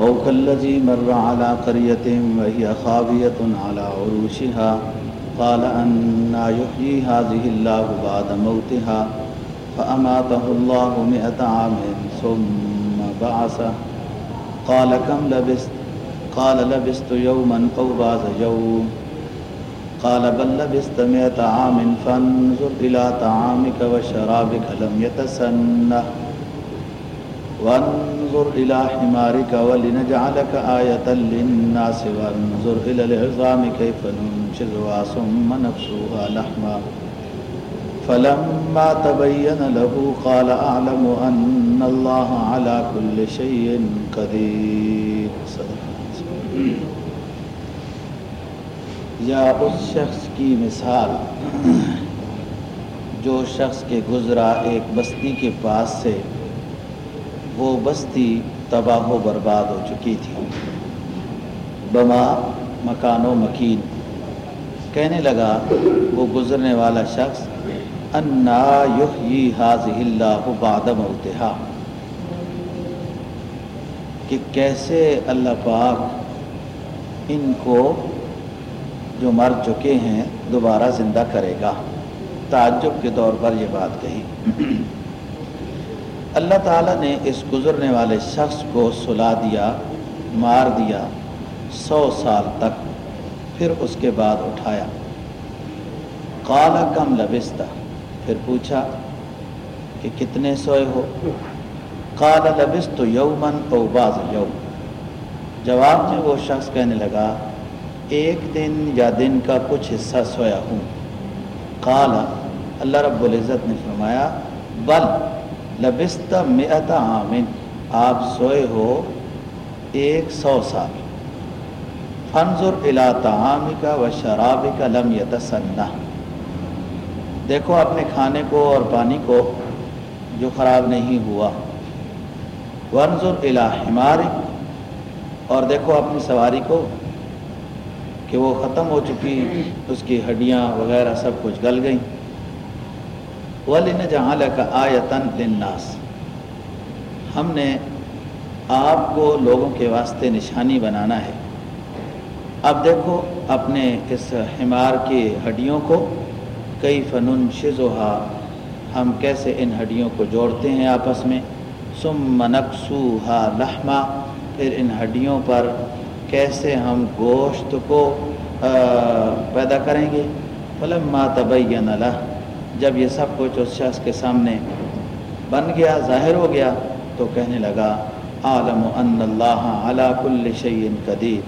أو كالذي مر على قرية وهي خاوية على عروشها، قال أنا يحيي هذه الله بعد موتها، فأماته الله مئة عام ثم بعثه. قال كم لبست؟ قال لبست يوما أو بعض يوم. قال بل لبست مئة عام، فانظر إلى طعامك وشرابك لم يتسنه. وانظر إلى حمارك ولنجعلك آية للناس وانظر إلى العظام كيف ننشزها ثم نكسوها لحما. فلما تبين له قال أعلم أن الله على كل شيء قدير. صدق یا اس شخص کی مثال جو شخص کے گزرا ایک بستی کے پاس سے وہ بستی تباہ و برباد ہو چکی تھی۔ بما مکان و مکین۔ کہنے لگا، وہ گزرنے والا شخص، انا یحیی حاض اللہ بعد موتہا۔ کہ کیسے اللہ پاک ان کو جو مر چکے ہیں، دوبارہ زندہ کرے گا۔ تعجب کے طور پر یہ بات کہی۔ اللہ تعالیٰ نے اس گزرنے والے شخص کو سلا دیا، مار دیا سو سال تک، پھر اس کے بعد اٹھایا۔ کالا کم لبستہ؟ پھر پوچھا کہ کتنے سوئے ہو؟ کالا لبست یومن او باز یوم۔ جواب میں وہ شخص کہنے لگا، ایک دن یا دن کا کچھ حصہ سویا ہوں۔ کالا اللہ رب العزت نے فرمایا، بل لبست مئت عامن، آپ سوئے ہو ایک سو سال۔ فنظر الى طعامک و شرابک لم یتسنہ۔ دیکھو اپنے کھانے کو اور پانی کو جو خراب نہیں ہوا۔ ونظر الى حمارک۔ اور دیکھو اپنی سواری کو کہ وہ ختم ہو چکی، اس کی ہڈیاں وغیرہ سب کچھ گل گئیں۔ وَلِنَ جَعَلَكَ آیَةً لِلنَّاسِ ہم نے آپ کو لوگوں کے واسطے نشانی بنانا ہے۔ اب دیکھو اپنے اس حمار کی ہڈیوں کو کئی فنون شزوہا ہم کیسے ان ہڈیوں کو جوڑتے ہیں آپس میں۔ سم منقصوہا لحما پھر ان ہڈیوں پر کیسے ہم گوشت کو پیدا کریں گے۔ فلما تبین لہ جب یہ سب کچھ اس شخص کے سامنے بن گیا، ظاہر ہو گیا، تو کہنے لگا عالم ان اللہ علی کل شعین قدیر.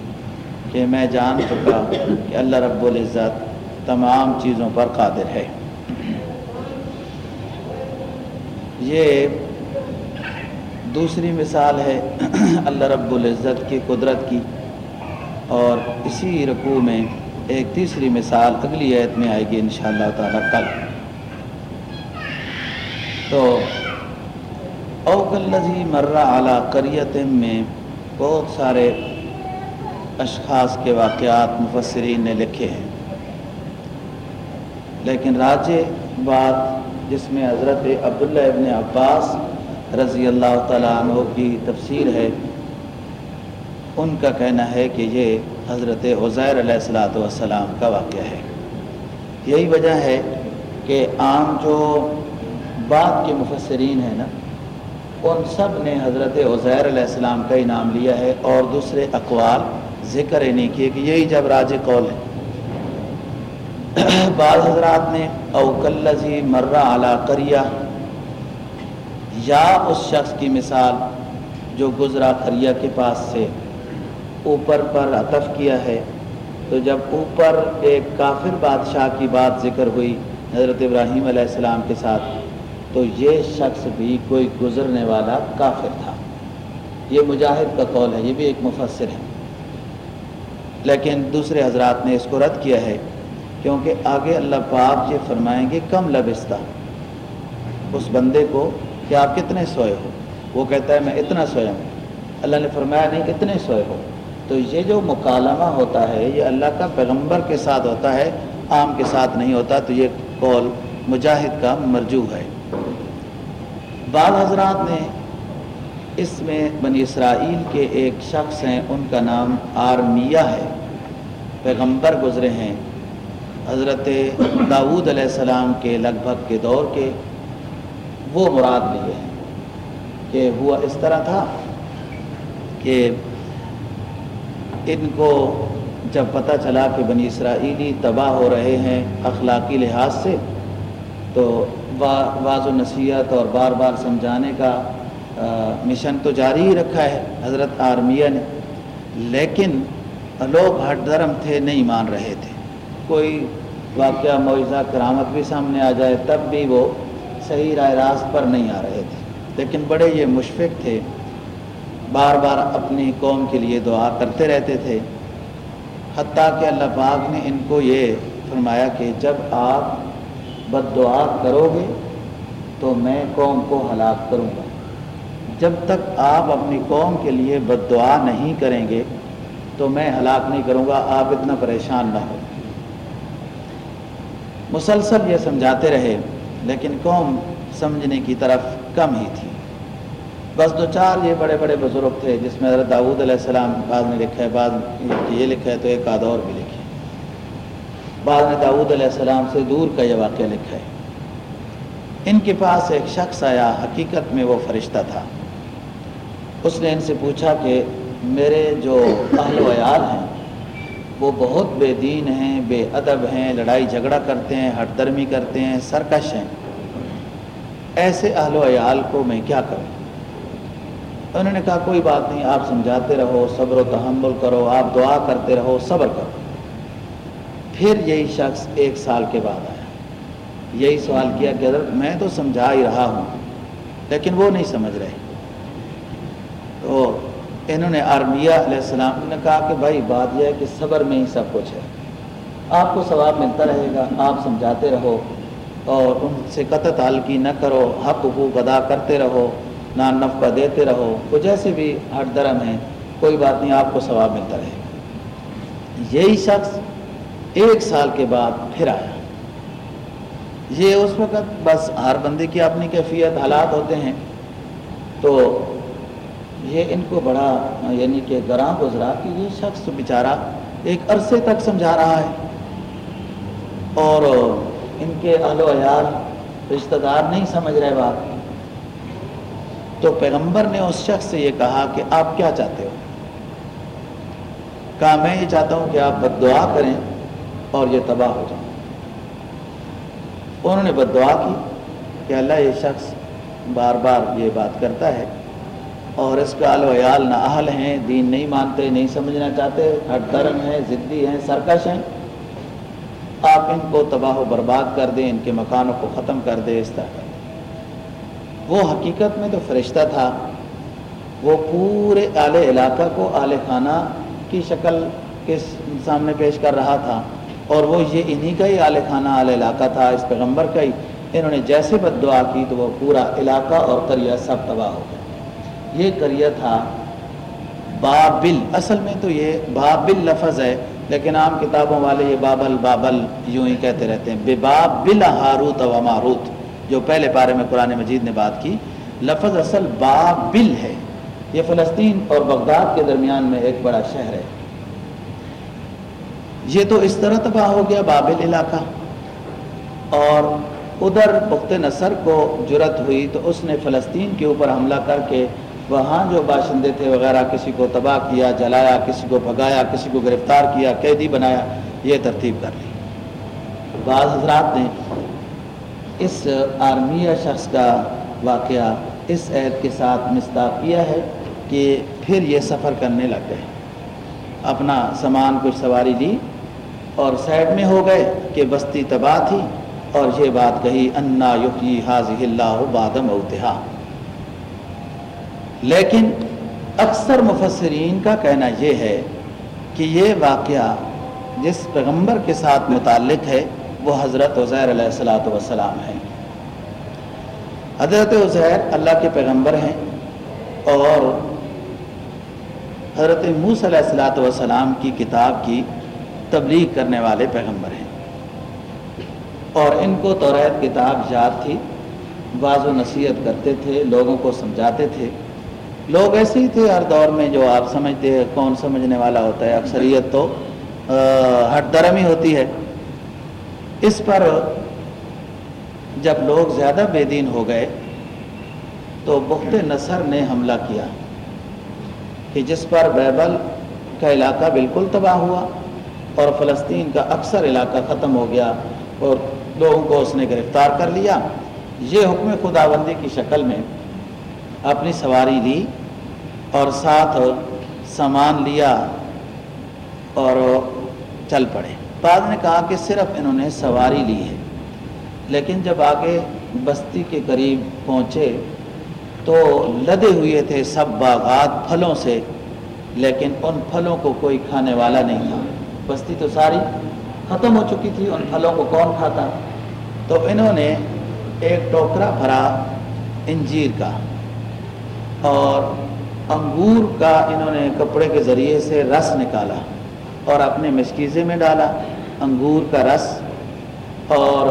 کہ میں جان چکا کہ اللہ رب العزت تمام چیزوں پر قادر ہے۔ یہ دوسری مثال ہے اللہ رب العزت کی قدرت کی، اور اسی رقوع میں ایک تیسری مثال اگلی عید میں آئے گی انشاءاللہ تعالی کل۔ تو اوکلزی مرہ اعلیٰ کریت میں بہت سارے اشخاص کے واقعات مفسرین نے لکھے ہیں۔ لیکن راج بات جس میں حضرت عبداللہ ابن عباس رضی اللہ تعالیٰ عنہ کی تفسیر ہے، ان کا کہنا ہے کہ یہ حضرت عزیر علیہ السلاۃ والسلام کا واقعہ ہے۔ یہی وجہ ہے کہ عام جو بعد کے مفسرین ہیں نا، ان سب نے حضرت عزیر علیہ السلام کا انعام لیا ہے اور دوسرے اقوال ذکر ہی نہیں کیے کہ یہی جب راج قول ہے بعض حضرات نے اوکلزی مرہ اعلیٰ کریہ یا اس شخص کی مثال جو گزرا کریہ کے پاس سے اوپر پر عطف کیا ہے۔ تو جب اوپر ایک کافر بادشاہ کی بات ذکر ہوئی حضرت ابراہیم علیہ السلام کے ساتھ تو یہ شخص بھی کوئی گزرنے والا کافر تھا۔ یہ مجاہد کا قول ہے، یہ بھی ایک مفسر ہے۔ لیکن دوسرے حضرات نے اس کو رد کیا ہے، کیونکہ آگے اللہ پاک یہ فرمائیں گے، کم لبستہ۔ اس بندے کو کہ آپ کتنے سوئے ہو؟ وہ کہتا ہے، میں اتنا سویا ہوں۔ اللہ نے فرمایا، نہیں کتنے سوئے ہو۔ تو یہ جو مکالمہ ہوتا ہے، یہ اللہ کا پیغمبر کے ساتھ ہوتا ہے، عام کے ساتھ نہیں ہوتا، تو یہ قول مجاہد کا مرجو ہے۔ بعض حضرات نے اس میں بنی اسرائیل کے ایک شخص ہیں، ان کا نام آرمیہ ہے، پیغمبر گزرے ہیں۔ حضرت داود علیہ السلام کے لگ بھگ کے دور کے وہ مراد لیے ہیں کہ ہوا اس طرح تھا کہ ان کو جب پتہ چلا کہ بنی اسرائیلی تباہ ہو رہے ہیں اخلاقی لحاظ سے تو بعض و نصیحت اور بار بار سمجھانے کا مشن تو جاری ہی رکھا ہے، حضرت آرمیہ نے۔ لیکن لوگ ہٹ دھرم تھے، نہیں مان رہے تھے۔ کوئی واقعہ معجزہ کرامت بھی سامنے آ جائے، تب بھی وہ صحیح رائے راست پر نہیں آ رہے تھے۔ لیکن بڑے یہ مشفق تھے، بار بار اپنی قوم کے لیے دعا کرتے رہتے تھے۔ حتیٰ کہ اللہ پاک نے ان کو یہ فرمایا کہ جب آپ بد دعا کرو گے تو میں قوم کو ہلاک کروں گا۔ جب تک آپ اپنی قوم کے لیے بد دعا نہیں کریں گے تو میں ہلاک نہیں کروں گا، آپ اتنا پریشان نہ ہو مسلسل یہ سمجھاتے رہے، لیکن قوم سمجھنے کی طرف کم ہی تھی۔ بس دو چار یہ بڑے بڑے بزرگ تھے جس میں حضرت داود علیہ السلام، بعد میں لکھا ہے، بعد یہ لکھا ہے تو ایک آدھ اور بھی لکھے بعد میں داود علیہ السلام سے دور کا یہ واقعہ لکھا ہے۔ ان کے پاس ایک شخص آیا، حقیقت میں وہ فرشتہ تھا۔ اس نے ان سے پوچھا کہ میرے جو اہل و عیال ہیں، وہ بہت بے دین ہیں، بے ادب ہیں، لڑائی جھگڑا کرتے ہیں، ہٹ درمی کرتے ہیں، سرکش ہیں۔ ایسے اہل و عیال کو میں کیا کروں؟ انہوں نے کہا، کوئی بات نہیں، آپ سمجھاتے رہو، صبر و تحمل کرو، آپ دعا کرتے رہو، صبر کرو۔ پھر یہی شخص ایک سال کے بعد آیا۔ یہی سوال کیا کہ حضرت، میں تو سمجھا ہی رہا ہوں، لیکن وہ نہیں سمجھ رہے۔ تو انہوں نے آرمیہ علیہ السلام نے کہا کہ بھائی، بات یہ ہے کہ صبر میں ہی سب کچھ ہے۔ آپ کو ثواب ملتا رہے گا، آپ سمجھاتے رہو اور ان سے قطع تعلقی نہ کرو، حق حقوق ادا کرتے رہو نان نفقہ دیتے رہو۔ وہ جیسے بھی ہٹ درم ہیں کوئی بات نہیں، آپ کو ثواب ملتا رہے گا۔ یہی شخص ایک سال کے بعد پھر آیا۔ یہ اس وقت بس ہر بندے کی اپنی کیفیت، حالات ہوتے ہیں۔ تو یہ ان کو بڑا یعنی کہ گراں گزرا کہ یہ شخص بیچارہ ایک عرصے تک سمجھا رہا ہے۔ اور ان کے اہل و عیال، رشتہ دار نہیں سمجھ رہے بات۔ تو پیغمبر نے اس شخص سے یہ کہا کہ آپ کیا چاہتے ہو؟ کہا، میں یہ چاہتا ہوں کہ آپ بد دعا کریں۔ اور یہ تباہ ہو جائیں انہوں نے بد دعا کی کہ اللہ یہ شخص بار بار یہ بات کرتا ہے اور اس کا و عیال نہ اہل ہیں، دین نہیں مانتے، نہیں سمجھنا چاہتے ہٹ درم ہیں ضدی ہیں، سرکش ہیں۔ آپ ان کو تباہ و برباد کر دیں، ان کے مکانوں کو ختم کر دیں، اس طرح۔ کر دیں وہ حقیقت میں تو فرشتہ تھا، وہ پورے اعلی علاقہ کو اعلی خانہ کی شکل کے سامنے پیش کر رہا تھا۔ اور وہ یہ انہی کا ہی اعلی خانہ اعلی علاقہ تھا، اس پیغمبر کا ہی۔ انہوں نے جیسے بد دعا کی تو وہ پورا علاقہ اور قریہ سب تباہ ہو گیا۔ یہ قریہ تھا بابل۔ اصل میں تو یہ بابل لفظ ہے، لیکن عام کتابوں والے یہ بابل بابل یوں ہی کہتے رہتے ہیں۔ بے بابل ہاروت و ماروت، جو پہلے پارے میں قرآن مجید نے بات کی۔ لفظ اصل بابل ہے۔ یہ فلسطین اور بغداد کے درمیان میں ایک بڑا شہر ہے۔ یہ تو اس طرح تباہ ہو گیا بابل علاقہ۔ اور ادھر پخت نصر کو جرت ہوئی تو اس نے فلسطین کے اوپر حملہ کر کے وہاں جو باشندے تھے وغیرہ، کسی کو تباہ کیا، جلایا، کسی کو بھگایا، کسی کو گرفتار کیا، قیدی بنایا، یہ ترتیب کر لی۔ بعض حضرات نے اس آرمیہ شخص کا واقعہ اس عہد کے ساتھ مستاق کیا ہے کہ پھر یہ سفر کرنے لگ گئے۔ اپنا سامان کچھ سواری لی۔ اور سائڈ میں ہو گئے کہ بستی تباہ تھی اور یہ بات کہی، انا یقی حاضی اللہ بادم اوتہا لیکن اکثر مفسرین کا کہنا یہ ہے کہ یہ واقعہ جس پیغمبر کے ساتھ متعلق ہے، وہ حضرت عزیر علیہ السلاۃ وسلام ہیں۔ حضرت عزیر اللہ کے پیغمبر ہیں اور حضرت موس علیہ السلاۃ والسلام کی کتاب کی تبلیغ کرنے والے پیغمبر ہیں۔ اور ان کو توریت کتاب یاد تھی بعض و نصیحت کرتے تھے، لوگوں کو سمجھاتے تھے۔ لوگ ایسے ہی تھے ہر دور میں جو آپ سمجھتے ہیں، کون سمجھنے والا ہوتا ہے، اکثریت تو ہٹ درمی ہوتی ہے۔ اس پر جب لوگ زیادہ بے دین ہو گئے، تو بخت نصر نے حملہ کیا کہ جس پر بیبل کا علاقہ بالکل تباہ ہوا۔ اور فلسطین کا اکثر علاقہ ختم ہو گیا اور لوگوں کو اس نے گرفتار کر لیا۔ یہ حکم خداوندی کی شکل میں اپنی سواری لی اور ساتھ سامان لیا اور چل پڑے۔ بعد نے کہا کہ صرف انہوں نے سواری لی ہے، لیکن جب آگے بستی کے قریب پہنچے تو لدے ہوئے تھے سب باغات پھلوں سے، لیکن ان پھلوں کو کوئی کھانے والا نہیں تھا۔ بستی تو ساری ختم ہو چکی تھی، ان پھلوں کو کون کھاتا؟ تو انہوں نے ایک ٹوکرا بھرا انجیر کا اور انگور کا انہوں نے کپڑے کے ذریعے سے رس نکالا اور اپنے مشکیزے میں ڈالا۔ انگور کا رس اور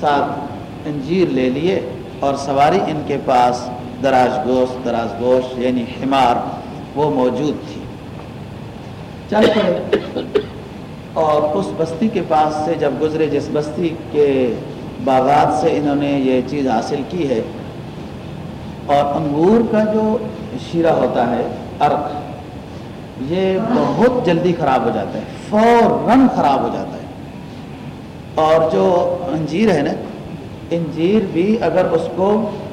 ساتھ انجیر لے لیے اور سواری ان کے پاس دراز گوشت دراز گوشت یعنی حمار وہ موجود تھی۔ چل پڑے۔ اور اس بستی کے پاس سے جب گزرے، جس بستی کے باغات سے انہوں نے یہ چیز حاصل کی ہے، اور انگور کا جو شیرہ ہوتا ہے، عرق، یہ بہت جلدی خراب ہو جاتا ہے، فوراً خراب ہو جاتا ہے۔ اور جو انجیر ہے نا، انجیر بھی اگر اس کو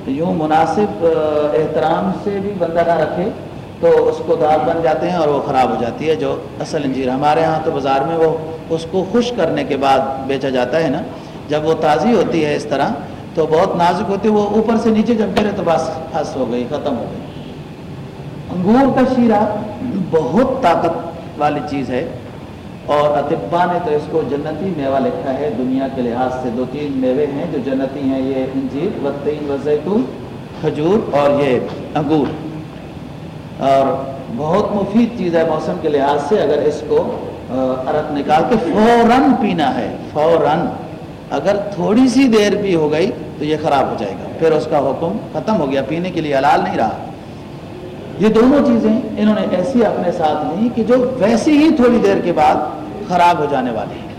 یوں مناسب احترام سے بھی بندہ نہ رکھے تو اس کو داغ بن جاتے ہیں اور وہ خراب ہو جاتی ہے جو اصل انجیر ہمارے ہاں تو بازار میں وہ اس کو خشک کرنے کے بعد بیچا جاتا ہے نا۔ جب وہ تازی ہوتی ہے اس طرح تو بہت نازک ہوتی ہے۔ وہ اوپر سے نیچے جب گرے تو بس پھنس ہو گئی، ختم ہو گئی۔ انگور کا شیرہ بہت طاقت والی چیز ہے اور اطبا نے تو اس کو جنتی میوہ لکھا ہے۔ دنیا کے لحاظ سے دو تین میوے ہیں جو جنتی ہیں۔ یہ انجیر وطین و زیتون، کھجور اور یہ انگور۔ اور بہت مفید چیز ہے موسم کے لحاظ سے اگر اس کو عرق نکال کے فوراً پینا ہے، فوراً، اگر تھوڑی سی دیر بھی ہو گئی تو یہ خراب ہو جائے گا۔ پھر اس کا حکم ختم ہو گیا، پینے کے لیے حلال نہیں رہا۔ یہ دونوں چیزیں انہوں نے ایسی اپنے ساتھ لی کہ جو ویسی ہی تھوڑی دیر کے بعد خراب ہو جانے والی ہیں۔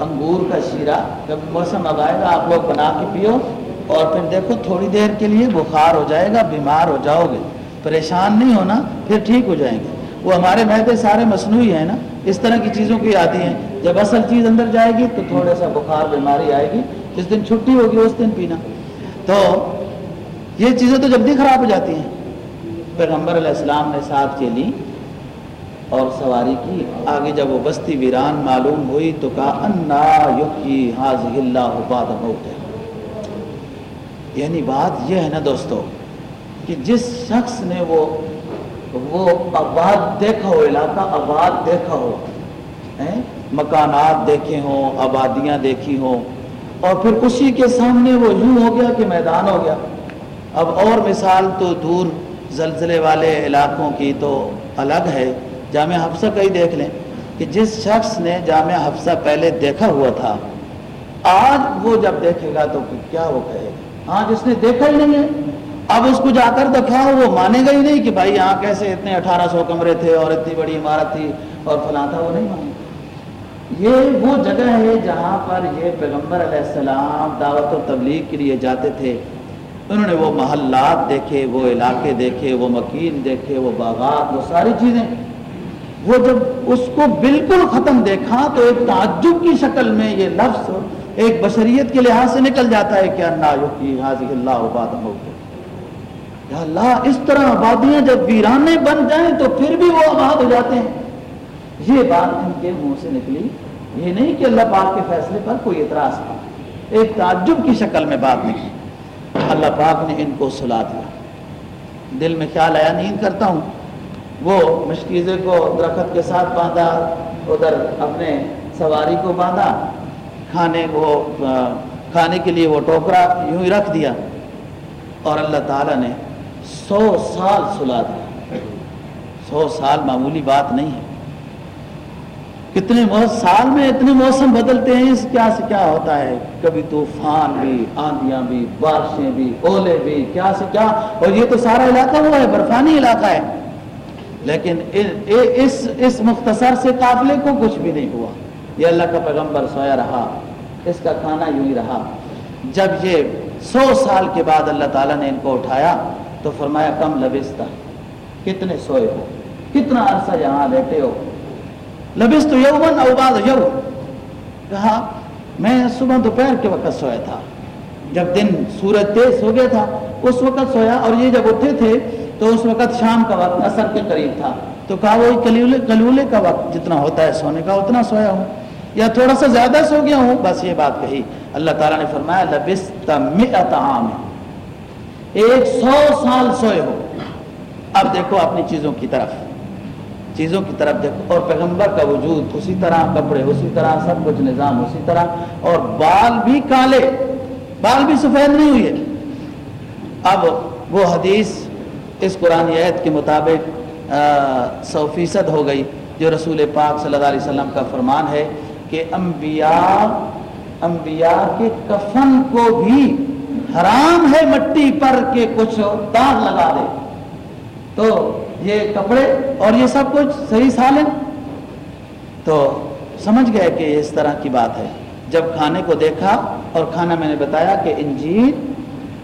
انگور کا شیرہ جب موسم اب آئے گا آپ لوگ بنا کے پیو اور پھر دیکھو تھوڑی دیر کے لیے بخار ہو جائے گا، بیمار ہو جاؤ گے۔ پریشان نہیں ہونا، پھر ٹھیک ہو جائیں گے۔ وہ ہمارے معدے سارے مصنوعی ہیں نا، اس طرح کی چیزوں کی آتی ہیں۔ جب اصل چیز اندر جائے گی تو تھوڑا سا بخار، بیماری آئے گی۔ جس دن چھٹی ہوگی، اس دن پینا۔ تو یہ چیزیں تو جلدی خراب ہو جاتی ہیں۔ پیغمبر علیہ السلام نے ساتھ کے لی اور سواری کی۔ آگے جب وہ بستی ویران معلوم ہوئی تو کہا، انا اللہ بعد موت یعنی بات یہ ہے نا دوستو کہ جس شخص نے وہ وہ آباد دیکھا ہو، علاقہ آباد دیکھا ہو مکانات دیکھے ہوں، آبادیاں دیکھی ہوں، اور پھر اسی کے سامنے وہ یوں ہو گیا کہ میدان ہو گیا۔ اب اور مثال تو دور زلزلے والے علاقوں کی تو الگ ہے۔ جامع حفصہ کا ہی دیکھ لیں کہ جس شخص نے جامع حفصہ پہلے دیکھا ہوا تھا، آج وہ جب دیکھے گا تو کیا وہ کہے گا؟ ہاں جس نے دیکھا ہی نہیں ہے۔ اب اس کو جا کر دکھاؤ، وہ مانے گا ہی نہیں کہ بھائی یہاں کیسے اتنے اٹھارہ سو کمرے تھے اور اتنی بڑی عمارت تھی اور فلاں تھا، وہ نہیں مانے یہ وہ جگہ ہے جہاں پر یہ پیغمبر علیہ السلام دعوت و تبلیغ کے لیے جاتے تھے۔ انہوں نے وہ محلات دیکھے، وہ علاقے دیکھے، وہ مکین دیکھے، وہ باغات، وہ ساری چیزیں۔ وہ جب اس کو بالکل ختم دیکھا تو ایک تعجب کی شکل میں یہ لفظ ایک بشریت کے لحاظ سے نکل جاتا ہے کہ اللہ حاضی اللہ عباد یا اللہ، اس طرح آبادیاں جب ویرانے بن جائیں تو پھر بھی وہ آباد ہو جاتے ہیں۔ یہ بات ان کے منہ سے نکلی۔ یہ نہیں کہ اللہ پاک کے فیصلے پر کوئی اعتراض تھا ایک تعجب کی شکل میں بات نکلی۔ اللہ پاک نے ان کو سلا دیا۔ دل میں خیال آیا نیند کرتا ہوں۔ وہ مشکیزے کو درخت کے ساتھ باندھا، ادھر اپنے سواری کو باندھا۔ کھانے کو کھانے کے لیے وہ ٹوکرا یوں ہی رکھ دیا۔ اور اللہ تعالیٰ نے سو سال سلا دیا۔ سو سال معمولی بات نہیں ہے۔ کتنے سال میں اتنے موسم بدلتے ہیں، اس کیا سے کیا ہوتا ہے؟ کبھی طوفان بھی، آندیاں بھی، بارشیں بھی، اولے بھی، کیا سے کیا؟ اور یہ تو سارا علاقہ ہوا ہے، برفانی علاقہ ہے۔ لیکن اس اس مختصر سے قافلے کو کچھ بھی نہیں ہوا۔ یہ اللہ کا پیغمبر سویا رہا۔ اس کا کھانا یوں ہی رہا۔ جب یہ سو سال کے بعد اللہ تعالیٰ نے ان کو اٹھایا تو فرمایا، کم لبستہ، کتنے سوئے ہو؟ کتنا عرصہ یہاں بیٹھے ہو؟ لبس تو یومن اوباد یو کہا، میں صبح دوپہر کے وقت سویا تھا۔ جب دن سورج تیز ہو گیا تھا، اس وقت سویا اور یہ جب اٹھے تھے، تو اس وقت شام کا وقت اثر کے قریب تھا۔ تو کہا، وہی کلیولے کلیولے کا وقت جتنا ہوتا ہے سونے کا، اتنا سویا ہوں۔ یا تھوڑا سا زیادہ سو گیا ہوں، بس یہ بات کہی۔ اللہ تعالیٰ نے فرمایا لبست مئت عام ایک سو سال سوئے ہو اب دیکھو اپنی چیزوں کی طرف۔ چیزوں کی طرف دیکھو۔ اور پیغمبر کا وجود اسی طرح، کپڑے اسی طرح، سب کچھ نظام اسی طرح۔ اور بال بھی کالے۔ بال بھی سفید نہیں ہوئے اب وہ حدیث اس قرآن عید کے مطابق سو فیصد ہو گئی، جو رسول پاک صلی اللہ علیہ وسلم کا فرمان ہے کہ انبیاء انبیاء کے کفن کو بھی حرام ہے مٹی پر کے کچھ داغ لگا دے۔ تو یہ کپڑے اور یہ سب کچھ صحیح سالم؟ تو سمجھ گئے کہ اس طرح کی بات ہے۔ جب کھانے کو دیکھا اور کھانا میں نے بتایا کہ انجیر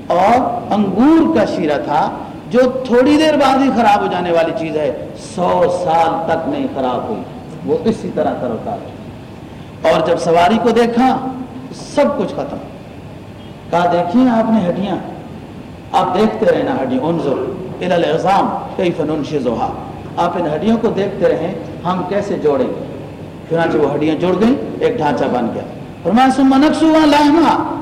اور انگور کا شیرہ تھا، جو تھوڑی دیر بعد ہی خراب ہو جانے والی چیز ہے، سو سال تک نہیں خراب ہوئی۔ وہ اسی طرح کرتا ہے اور جب سواری کو دیکھا، سب کچھ ختم۔ کہا دیکھیے آپ نے ہڈیاں۔ آپ دیکھتے رہنا ہڈی انظر الالعظام کئی فنون آپ ان ہڈیوں کو دیکھتے رہیں، ہم کیسے جوڑیں گے؟ چنانچہ وہ ہڈیاں جوڑ گئیں، ایک ڈھانچہ بن گیا۔ فرمایا سم نقصوا لہما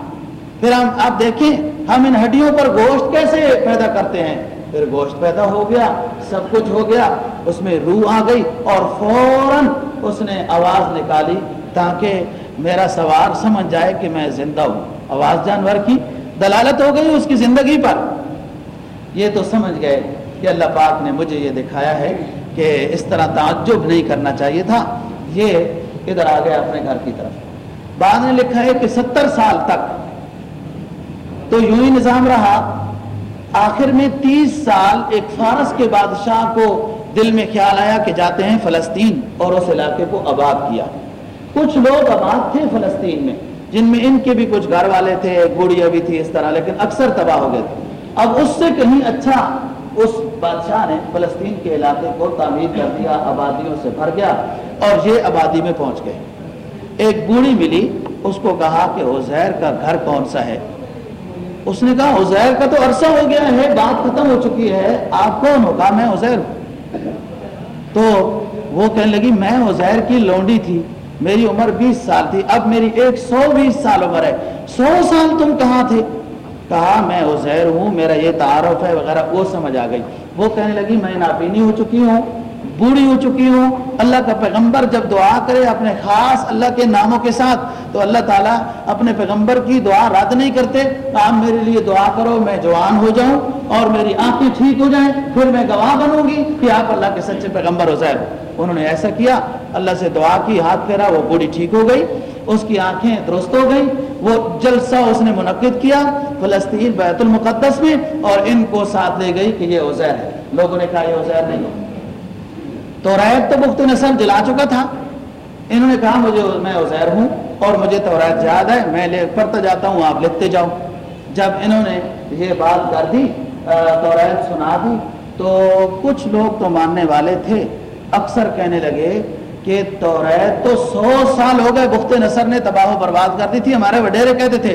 پھر ہم، آپ دیکھیں، ہم ان ہڈیوں پر گوشت کیسے پیدا کرتے ہیں؟ پھر گوشت پیدا ہو گیا، سب کچھ ہو گیا، اس میں روح آ گئی اور فوراً اس نے آواز نکالی تاکہ میرا سوار سمجھ جائے کہ میں زندہ ہوں۔ آواز جانور کی دلالت ہو گئی اس کی زندگی پر۔ یہ تو سمجھ گئے کہ اللہ پاک نے مجھے یہ دکھایا ہے کہ اس طرح تعجب نہیں کرنا چاہیے تھا۔ یہ ادھر آ گیا اپنے گھر کی طرف۔ بعد نے لکھا ہے کہ ستر سال تک تو یوں ہی نظام رہا۔ آخر میں تیس سال ایک فارس کے بادشاہ کو دل میں خیال آیا کہ جاتے ہیں فلسطین اور اس علاقے کو آباد کیا۔ کچھ لوگ آباد تھے فلسطین میں۔ جن میں ان کے بھی کچھ گھر والے تھے گوڑیاں بھی تھی اس طرح، لیکن اکثر تباہ ہو گئے تھے۔ اب اس سے کہیں اچھا اس بادشاہ نے فلسطین کے علاقے کو تعمیر کر دیا، آبادیوں سے بھر گیا اور یہ آبادی میں پہنچ گئے۔ ایک بوڑھی ملی، اس کو کہا کہ عزیر کا گھر کون سا ہے؟ اس نے کہا، عزیر کا تو عرصہ ہو گیا ہے، بات ختم ہو چکی ہے، آپ کون ہوگا میں عزیر تو وہ کہنے لگی، میں عزیر کی لونڈی تھی۔ میری عمر بیس سال تھی، اب میری ایک سو بیس سال عمر ہے۔ سو سال تم کہاں تھے؟ کہا، میں عزیر ہوں، میرا یہ تعارف ہے وغیرہ، وہ سمجھ آ گئی۔ وہ کہنے لگی، میں ناپینی ہو چکی ہوں۔ بوڑھی ہو چکی ہوں، اللہ کا پیغمبر جب دعا کرے اپنے خاص اللہ کے ناموں کے ساتھ، تو اللہ تعالیٰ اپنے پیغمبر کی دعا رد نہیں کرتے، آپ میرے لیے دعا کرو، میں جوان ہو جاؤں اور میری آنکھیں ٹھیک ہو جائیں، پھر میں گواہ بنوں گی کہ آپ اللہ کے سچے پیغمبر ہو زیر انہوں نے ایسا کیا، اللہ سے دعا کی، ہاتھ پھیرا، وہ بوڑھی ٹھیک ہو گئی، اس کی آنکھیں درست ہو گئی وہ جلسہ اس نے منعقد کیا فلسطین بیت المقدس میں اور ان کو ساتھ لے گئی کہ یہ عزیر ہے۔ لوگوں نے کہا یہ عزیر نہیں توریت تو بخت نصر جلا چکا تھا۔ انہوں نے کہا، مجھے، میں عزیر ہوں اور مجھے توریت یاد ہے، میں لے، پڑھتا جاتا ہوں، آپ لکھتے جاؤ۔ جب انہوں نے یہ بات کر دی توریت سنا دی، تو کچھ لوگ تو ماننے والے تھے۔ اکثر کہنے لگے کہ توریت تو سو سال ہو گئے بخت نصر نے تباہ و برباد کر دی تھی، ہمارے وڈیرے کہتے تھے،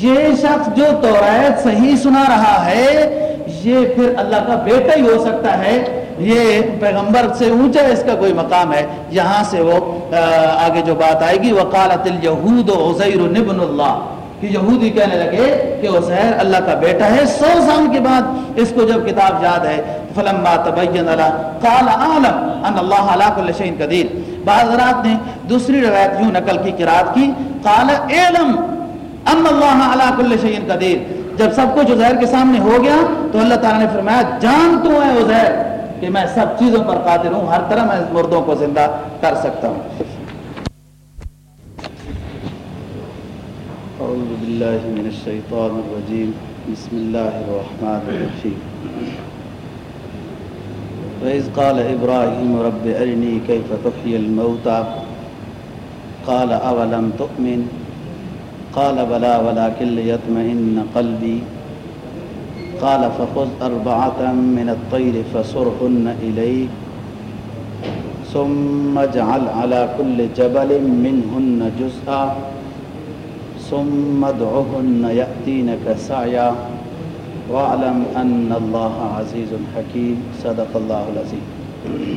یہ شخص جو توریت صحیح سنا رہا ہے، یہ پھر اللہ کا بیٹا ہی ہو سکتا ہے۔ یہ پیغمبر سے اونچا اس کا کوئی مقام ہے، یہاں سے وہ آگے جو بات آئے گی، وقالت الیہود عزیر نبن اللہ کہ یہودی کہنے لگے کہ عزیر اللہ کا بیٹا ہے۔ سو سال کے بعد اس کو جب کتاب یاد ہے، فلما تبین اللہ قال عالم ان اللہ علا کل شئین قدیر بعض رات نے دوسری روایت یوں نقل کی قرات کی، قال علم ان اللہ علا کل شئین قدیر جب سب کچھ عزیر کے سامنے ہو گیا تو اللہ تعالیٰ نے فرمایا، جان تو ہے عزیر کہ میں سب چیزوں پر قادر ہوں، ہر طرح میں مردوں کو زندہ کر سکتا ہوں۔ اعوذ باللہ من الشیطان الرجیم۔ بسم اللہ الرحمن الرحیم۔ وَإِذْ قَالَ إِبْرَاهِيمُ رَبِّ أَرِنِي كَيْفَ تُحْيِي الْمَوْتَى؟ قَالَ أَوَلَمْ تُؤْمِنْ؟ قَالَ بَلَى وَلَكِنْ لِيَطْمَئِنَّ قَلْبِي۔ قال فخذ أربعة من الطير فصرهن إليك ثم اجعل على كل جبل منهن جزءا، ثم ادعهن يأتينك سعيا، واعلم ان اللہ عزیز الحکیم صدق اللہ العظیم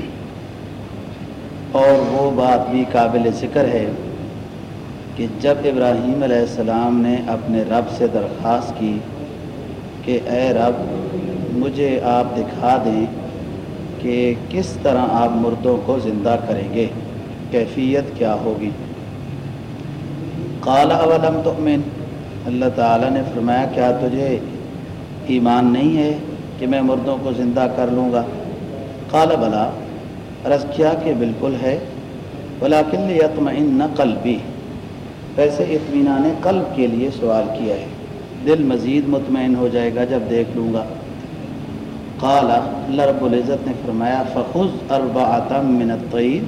اور وہ بات بھی قابل ذکر ہے کہ جب ابراہیم علیہ السلام نے اپنے رب سے درخواست کی کہ اے رب، مجھے آپ دکھا دیں کہ کس طرح آپ مردوں کو زندہ کریں گے، کیفیت کیا ہوگی؟ قال، اولم تؤمن؟ اللہ تعالیٰ نے فرمایا، کیا تجھے ایمان نہیں ہے کہ میں مردوں کو زندہ کر لوں گا؟ قال، بلا رض کیا کہ بالکل ہے بلاکن یتمعن قلبی ویسے اطمینان قلب کے لیے سوال کیا ہے۔ دل مزید مطمئن ہو جائے گا جب دیکھ لوں گا۔ قال، اللہ رب العزت نے فرمایا، فخذ اربعۃ من الطیر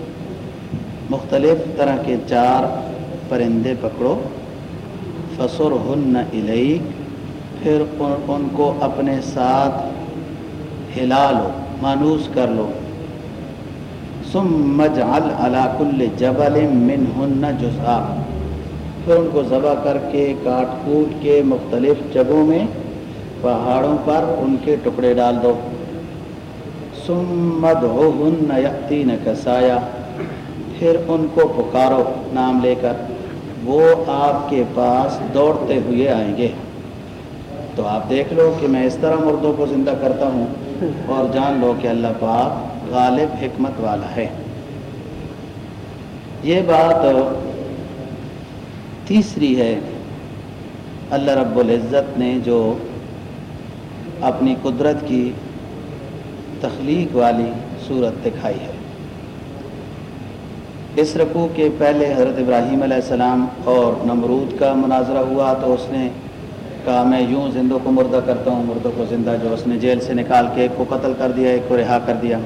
مختلف طرح کے چار پرندے پکڑو فسر ہن پھر ان کو اپنے ساتھ ہلا لو مانوس کر لو۔ سم مجعل علا کل جبل من ہن جزا پھر ان کو ذبح کر کے، کاٹ کوٹ کے مختلف جگہوں میں، پہاڑوں پر ان کے ٹکڑے ڈال دو۔ سم مد ہو ہن یقین کسایا پھر ان کو پکارو، نام لے کر۔ وہ آپ کے پاس دوڑتے ہوئے آئیں گے۔ تو آپ دیکھ لو کہ میں اس طرح مردوں کو زندہ کرتا ہوں۔ اور جان لو کہ اللہ پاک غالب حکمت والا ہے۔ یہ بات تیسری ہے، اللہ رب العزت نے جو اپنی قدرت کی تخلیق والی صورت دکھائی ہے۔ اس رکوع کے پہلے حضرت ابراہیم علیہ السلام اور نمرود کا مناظرہ ہوا تو اس نے کہا، میں یوں زندوں کو مردہ کرتا ہوں، مردوں کو زندہ جو اس نے جیل سے نکال کے ایک کو قتل کر دیا، ایک کو رہا کر دیا۔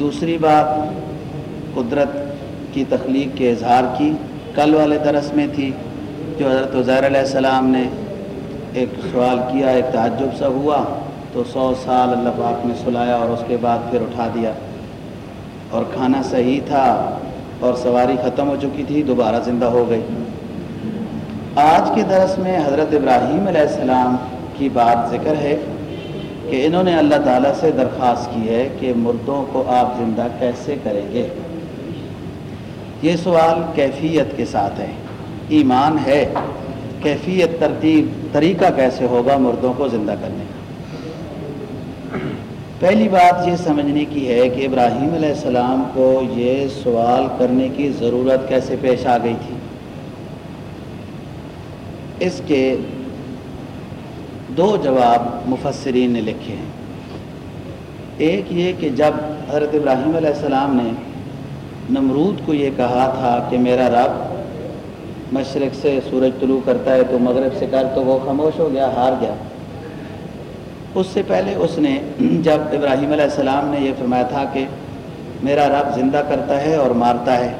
دوسری بات، قدرت کی تخلیق کے اظہار کی۔ کل والے درس میں تھی جو حضرت عزیر علیہ السلام نے ایک سوال کیا، ایک تعجب سا ہوا تو سو سال اللہ پاک نے سلایا اور اس کے بعد پھر اٹھا دیا اور کھانا صحیح تھا اور سواری ختم ہو چکی تھی، دوبارہ زندہ ہو گئی۔ آج کے درس میں حضرت ابراہیم علیہ السلام کی بات ذکر ہے کہ انہوں نے اللہ تعالیٰ سے درخواست کی ہے کہ مردوں کو آپ زندہ کیسے کریں گے۔ یہ سوال کیفیت کے ساتھ ہے۔ ایمان ہے۔ کیفیت ترتیب طریقہ کیسے ہوگا مردوں کو زندہ کرنے کا؟ پہلی بات یہ سمجھنے کی ہے کہ ابراہیم علیہ السلام کو یہ سوال کرنے کی ضرورت کیسے پیش آ گئی تھی؟ اس کے دو جواب مفسرین نے لکھے ہیں۔ ایک یہ کہ جب حضرت ابراہیم علیہ السلام نے نمرود کو یہ کہا تھا کہ میرا رب مشرق سے سورج طلوع کرتا ہے تو مغرب سے کر تو وہ خاموش ہو گیا، ہار گیا۔ اس سے پہلے اس نے جب ابراہیم علیہ السلام نے یہ فرمایا تھا کہ میرا رب زندہ کرتا ہے اور مارتا ہے،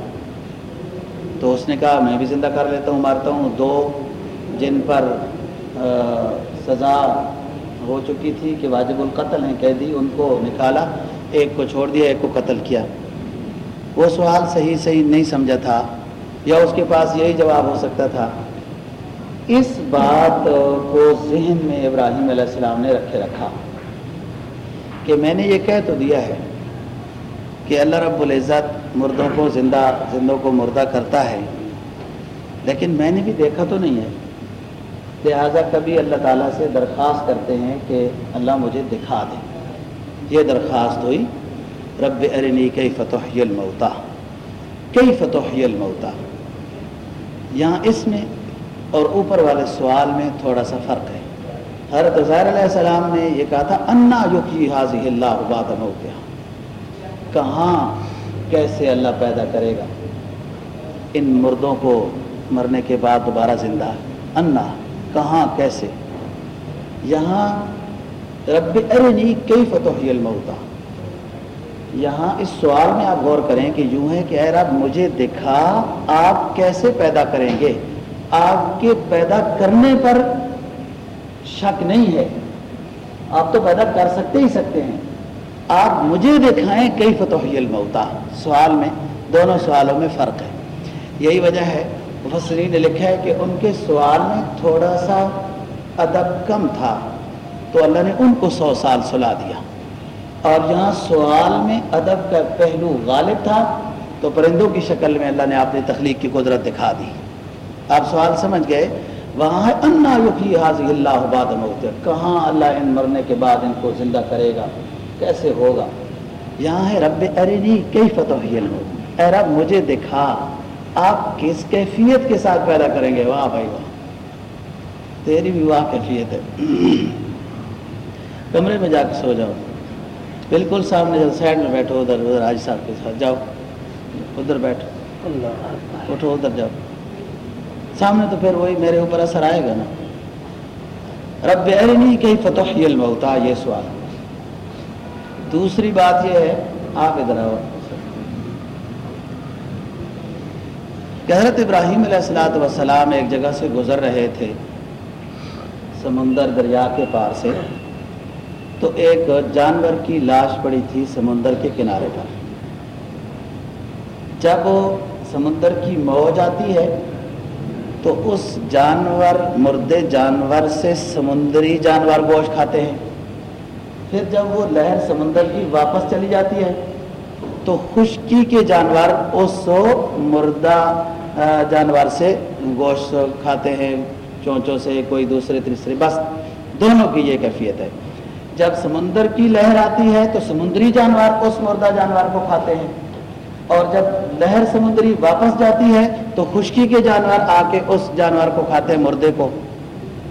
تو اس نے کہا، میں بھی زندہ کر لیتا ہوں، مارتا ہوں۔ دو جن پر سزا ہو چکی تھی کہ واجب القتل ہیں، قیدی ان کو نکالا، ایک کو چھوڑ دیا، ایک کو قتل کیا۔ وہ سوال صحیح صحیح نہیں سمجھا تھا یا اس کے پاس یہی جواب ہو سکتا تھا۔ اس بات کو ذہن میں ابراہیم علیہ السلام نے رکھے رکھا کہ میں نے یہ کہہ تو دیا ہے کہ اللہ رب العزت مردوں کو زندہ، زندوں کو مردہ کرتا ہے، لیکن میں نے بھی دیکھا تو نہیں ہے۔ لہٰذا کبھی اللہ تعالیٰ سے درخواست کرتے ہیں کہ اللہ مجھے دکھا دے۔ یہ درخواست ہوئی۔ رب ارنی کئی فتح الموتا کئی فتح الموتا یہاں اس میں اور اوپر والے سوال میں تھوڑا سا فرق ہے۔ حضرت ظاہر علیہ السلام نے یہ کہا تھا، انا یقی حاضی اللہ باد موتیا کہاں کیسے اللہ پیدا کرے گا؟ ان مردوں کو مرنے کے بعد دوبارہ زندہ۔ انا، کہاں، کیسے؟ یہاں رب ارنی کئی فتح الموتا یہاں اس سوال میں آپ غور کریں کہ یوں ہے کہ اے رب، مجھے دکھا آپ کیسے پیدا کریں گے؟ آپ کے پیدا کرنے پر شک نہیں ہے۔ آپ تو پیدا کر سکتے ہی سکتے ہیں۔ آپ مجھے دکھائیں کئی فتح الموتا سوال میں، دونوں سوالوں میں فرق ہے۔ یہی وجہ ہے، مفسرین نے لکھا ہے کہ ان کے سوال میں تھوڑا سا ادب کم تھا۔ تو اللہ نے ان کو سو سال سلا دیا۔ اور یہاں سوال میں ادب کا پہلو غالب تھا، تو پرندوں کی شکل میں اللہ نے اپنی تخلیق کی قدرت دکھا دی۔ آپ سوال سمجھ گئے؟ وہاں ہے، انا یقی حاضی اللہ باد موت۔ کہاں اللہ ان مرنے کے بعد ان کو زندہ کرے گا؟ کیسے ہوگا؟ یہاں ہے، رب ارنی کئی فتح اے رب، مجھے دکھا۔ آپ کس کیفیت کے ساتھ پیدا کریں گے؟ واہ بھائی واہ۔ تیری بھی واہ کیفیت ہے۔ کمرے میں جا کے سو جاؤ۔ بالکل سامنے جب سائڈ میں بیٹھو ادھر ادھر آج صاحب کے ساتھ جاؤ۔ ادھر بیٹھو۔ اٹھو ادھر جاؤ۔ سامنے تو پھر وہی میرے اوپر اثر آئے گا نا۔ رب ارنی کئی فتح الموتا یہ سوال۔ دوسری بات یہ ہے آپ ادھر آؤ۔ حضرت ابراہیم علیہ السلاۃ وسلام ایک جگہ سے گزر رہے تھے سمندر دریا کے پار سے۔ تو ایک جانور کی لاش پڑی تھی سمندر کے کنارے پر۔ جب سمندر کی موج آتی ہے، تو اس جانور، مردے جانور سے سمندری جانور گوشت کھاتے ہیں۔ پھر جب وہ لہر سمندر کی واپس چلی جاتی ہے، تو خشکی کے جانور اس مردہ جانور سے گوشت کھاتے ہیں، چونچوں سے، کوئی دوسرے، تیسرے، بس۔ دونوں کی یہ کیفیت ہے۔ جب سمندر کی لہر آتی ہے تو سمندری جانور اس مردہ جانور کو کھاتے ہیں۔ اور جب لہر سمندری واپس جاتی ہے تو خشکی کے جانور آ کے اس جانور کو کھاتے ہیں، مردے کو۔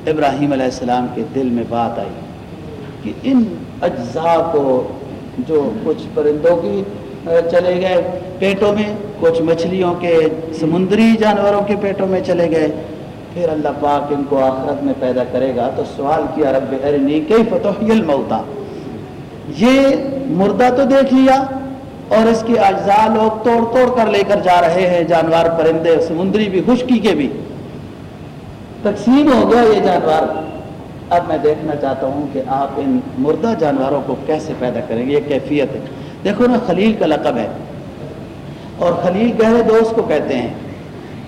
ابراہیم علیہ السلام کے دل میں بات آئی کہ ان اجزاء کو جو کچھ پرندوں کی چلے گئے پیٹوں میں، کچھ مچھلیوں کے، سمندری جانوروں کے پیٹوں میں چلے گئے۔ پھر اللہ پاک ان کو آخرت میں پیدا کرے گا تو سوال کیا رب ارنی کئی فتح الموتا یہ مردہ تو دیکھ لیا اور اس کی اجزاء لوگ توڑ توڑ کر لے کر جا رہے ہیں جانور پرندے، سمندری بھی، خشکی کے بھی۔ تقسیم ہو گیا یہ جانور اب میں دیکھنا چاہتا ہوں کہ آپ ان مردہ جانوروں کو کیسے پیدا کریں گے، یہ کیفیت ہے۔ دیکھو نا، خلیل کا لقب ہے۔ اور خلیل گہرے دوست کو کہتے ہیں۔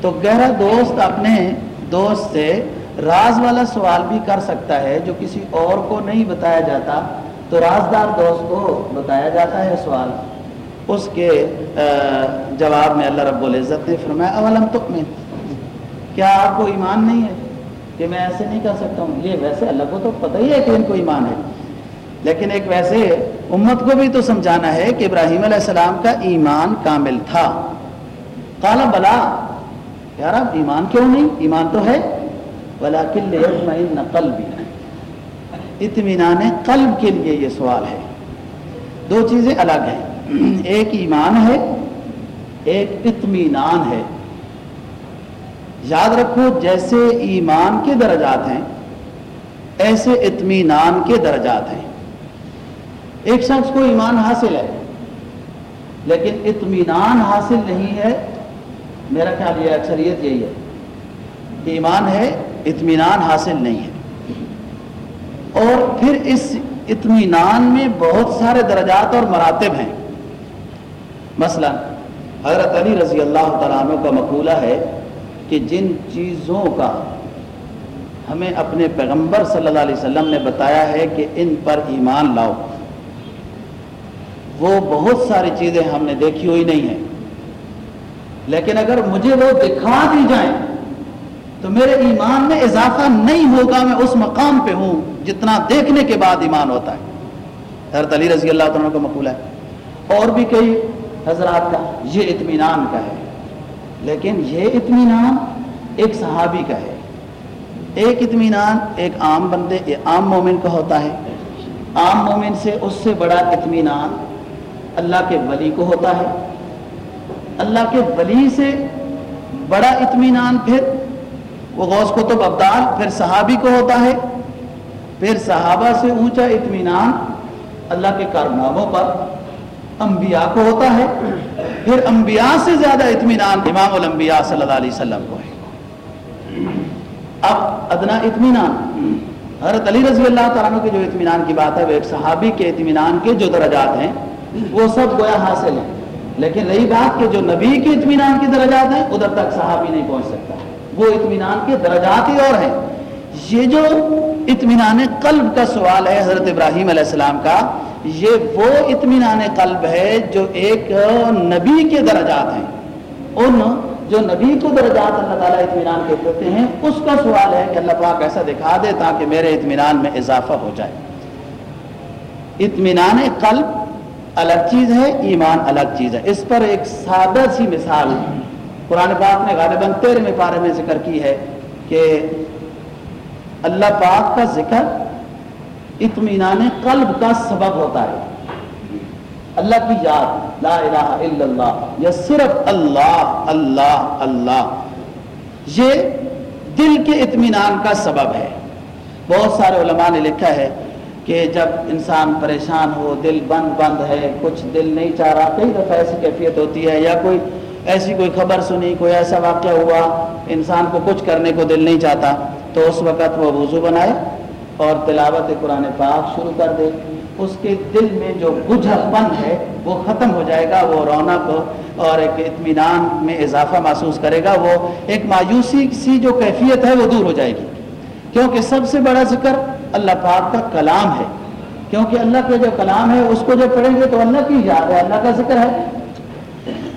تو گہرا دوست اپنے دوست سے راز والا سوال بھی کر سکتا ہے جو کسی اور کو نہیں بتایا جاتا، تو رازدار دوست کو بتایا جاتا ہے سوال۔ اس کے جواب میں اللہ رب العزت نے فرمایا، اولم تکمن کیا آپ کو ایمان نہیں ہے؟ کہ میں ایسے نہیں کر سکتا ہوں۔ یہ ویسے اللہ کو تو پتہ ہی ہے کہ ان کو ایمان ہے۔ لیکن ایک ویسے امت کو بھی تو سمجھانا ہے کہ ابراہیم علیہ السلام کا ایمان کامل تھا۔ کالا بلا یار اب ایمان کیوں نہیں؟ ایمان تو ہے بلا قلب اطمینان قلب کے لیے یہ سوال ہے۔ دو چیزیں الگ ہیں۔ ایک ایمان ہے، ایک اطمینان ہے۔ یاد رکھو، جیسے ایمان کے درجات ہیں، ایسے اطمینان کے درجات ہیں۔ ایک شخص کو ایمان حاصل ہے، لیکن اطمینان حاصل نہیں ہے میرا خیال یہ اکثریت یہی ہے کہ ایمان ہے، اطمینان حاصل نہیں ہے۔ اور پھر اس اطمینان میں بہت سارے درجات اور مراتب ہیں۔ مثلا، حضرت علی رضی اللہ تعالیٰ عنہ کا مقولہ ہے کہ جن چیزوں کا ہمیں اپنے پیغمبر صلی اللہ علیہ وسلم نے بتایا ہے کہ ان پر ایمان لاؤ، وہ بہت ساری چیزیں ہم نے دیکھی ہوئی نہیں ہیں۔ لیکن اگر مجھے وہ دکھا دی جائیں تو میرے ایمان میں اضافہ نہیں ہوگا میں اس مقام پہ ہوں جتنا دیکھنے کے بعد ایمان ہوتا ہے۔ حضرت علی رضی اللہ تعالیٰ کا مقولہ ہے۔ اور بھی کئی حضرات کا یہ اطمینان کا ہے۔ لیکن یہ اطمینان ایک صحابی کا ہے۔ ایک اطمینان ایک عام بندے عام مومن کا ہوتا ہے۔ عام مومن سے اس سے بڑا اطمینان اللہ کے ولی کو ہوتا ہے۔ اللہ کے ولی سے بڑا اطمینان، پھر وہ غوث کتب ابدال، پھر صحابی کو ہوتا ہے، پھر صحابہ سے اونچا اطمینان اللہ کے کارناموں پر انبیاء کو ہوتا ہے، پھر انبیاء سے زیادہ اطمینان امام الانبیاء صلی اللہ علیہ وسلم کو ہے۔ اب ادنا اطمینان۔ حضرت علی رضی اللہ تعالیٰ کے جو اطمینان کی بات ہے، وہ ایک صحابی کے اطمینان کے جو درجات ہیں، وہ سب گویا حاصل ہیں۔ لیکن رہی بات کہ جو نبی کے اطمینان کے درجات ہیں، ادھر تک صحابی نہیں پہنچ سکتا۔ وہ اطمینان کے درجات ہی اور ہیں۔ یہ جو اطمینان قلب کا سوال ہے حضرت ابراہیم علیہ السلام کا، یہ وہ اطمینان قلب ہے جو ایک نبی کے درجات ہیں۔ ان جو نبی کو درجات اللہ تعالیٰ اطمینان کے دیتے ہیں، اس کا سوال ہے کہ اللہ پاک ایسا دکھا دے تاکہ میرے اطمینان میں اضافہ ہو جائے۔ اطمینان قلب الگ چیز ہے، ایمان الگ چیز ہے۔ اس پر ایک سادہ سی مثال قرآن پاک نے غالباً تیرہویں پارے میں ذکر کی ہے کہ اللہ پاک کا ذکر اطمینان قلب کا سبب ہوتا ہے۔ اللہ کی یاد، لا الہ الا اللہ، یا صرف اللہ اللہ اللہ۔ یہ دل کے اطمینان کا سبب ہے۔ بہت سارے علماء نے لکھا ہے کہ جب انسان پریشان ہو، دل بند بند ہے، کچھ دل نہیں چاہ رہا، کئی دفعہ ایسی کیفیت ہوتی ہے، یا کوئی ایسی کوئی خبر سنی، کوئی ایسا واقعہ ہوا، انسان کو کچھ کرنے کو دل نہیں چاہتا، تو اس وقت وہ وضو بنائے اور تلاوت قرآن پاک شروع کر دے۔ اس کے دل میں جو بجھل پن ہے، وہ ختم ہو جائے گا، وہ رونق اور ایک اطمینان میں اضافہ محسوس کرے گا، وہ ایک مایوسی سی جو کیفیت ہے، وہ دور ہو جائے گی۔ کیونکہ سب سے بڑا ذکر اللہ پاک کا کلام ہے۔ کیونکہ اللہ کا جو کلام ہے اس کو جو پڑھیں گے تو اللہ کی یاد ہے، اللہ کا ذکر ہے۔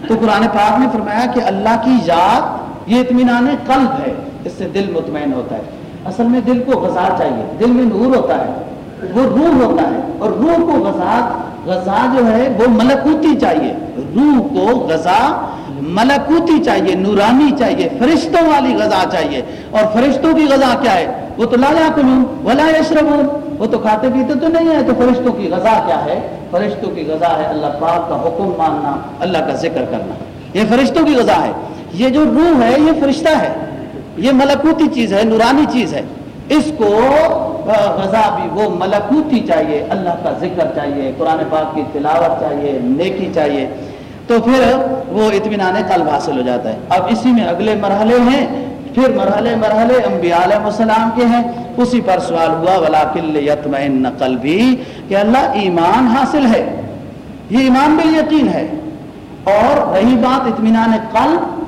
تو قرآن پاک نے فرمایا کہ اللہ کی یاد، یہ اطمینان قلب ہے، اس سے دل مطمئن ہوتا ہے۔ اصل میں دل کو غذا چاہیے، دل میں نور ہوتا ہے۔ وہ روح ہوتا ہے، اور روح کو غذا غذا جو ہے، وہ ملکوتی چاہیے۔ روح کو غذا ملکوتی چاہیے، نورانی چاہیے، فرشتوں والی غذا چاہیے۔ اور فرشتوں کی غذا کیا ہے؟ وہ تو لایا کنون ولا یشربون۔ وہ تو کھاتے پیتے تو نہیں ہے تو فرشتوں کی غذا کیا ہے؟ فرشتوں کی غذا ہے اللہ پاک کا حکم ماننا، اللہ کا ذکر کرنا۔ یہ فرشتوں کی غذا ہے۔ یہ جو روح ہے، یہ فرشتہ ہے۔ یہ ملکوتی چیز ہے، نورانی چیز ہے۔ اس کو غذا بھی وہ ملکوتی چاہیے، اللہ کا ذکر چاہیے، قرآن پاک کی تلاوت چاہیے، نیکی چاہیے۔ تو پھر وہ اطمینان قلب حاصل ہو جاتا ہے۔ اب اسی میں اگلے مرحلے ہیں، پھر مرحلے مرحلے انبیاء علیہ السلام کے ہیں۔ اسی پر سوال ہوا ولاکل یتمعن قلبی کہ اللہ ایمان حاصل ہے۔ یہ ایمان بھی یقین ہے۔ اور رہی بات اطمینان قلب،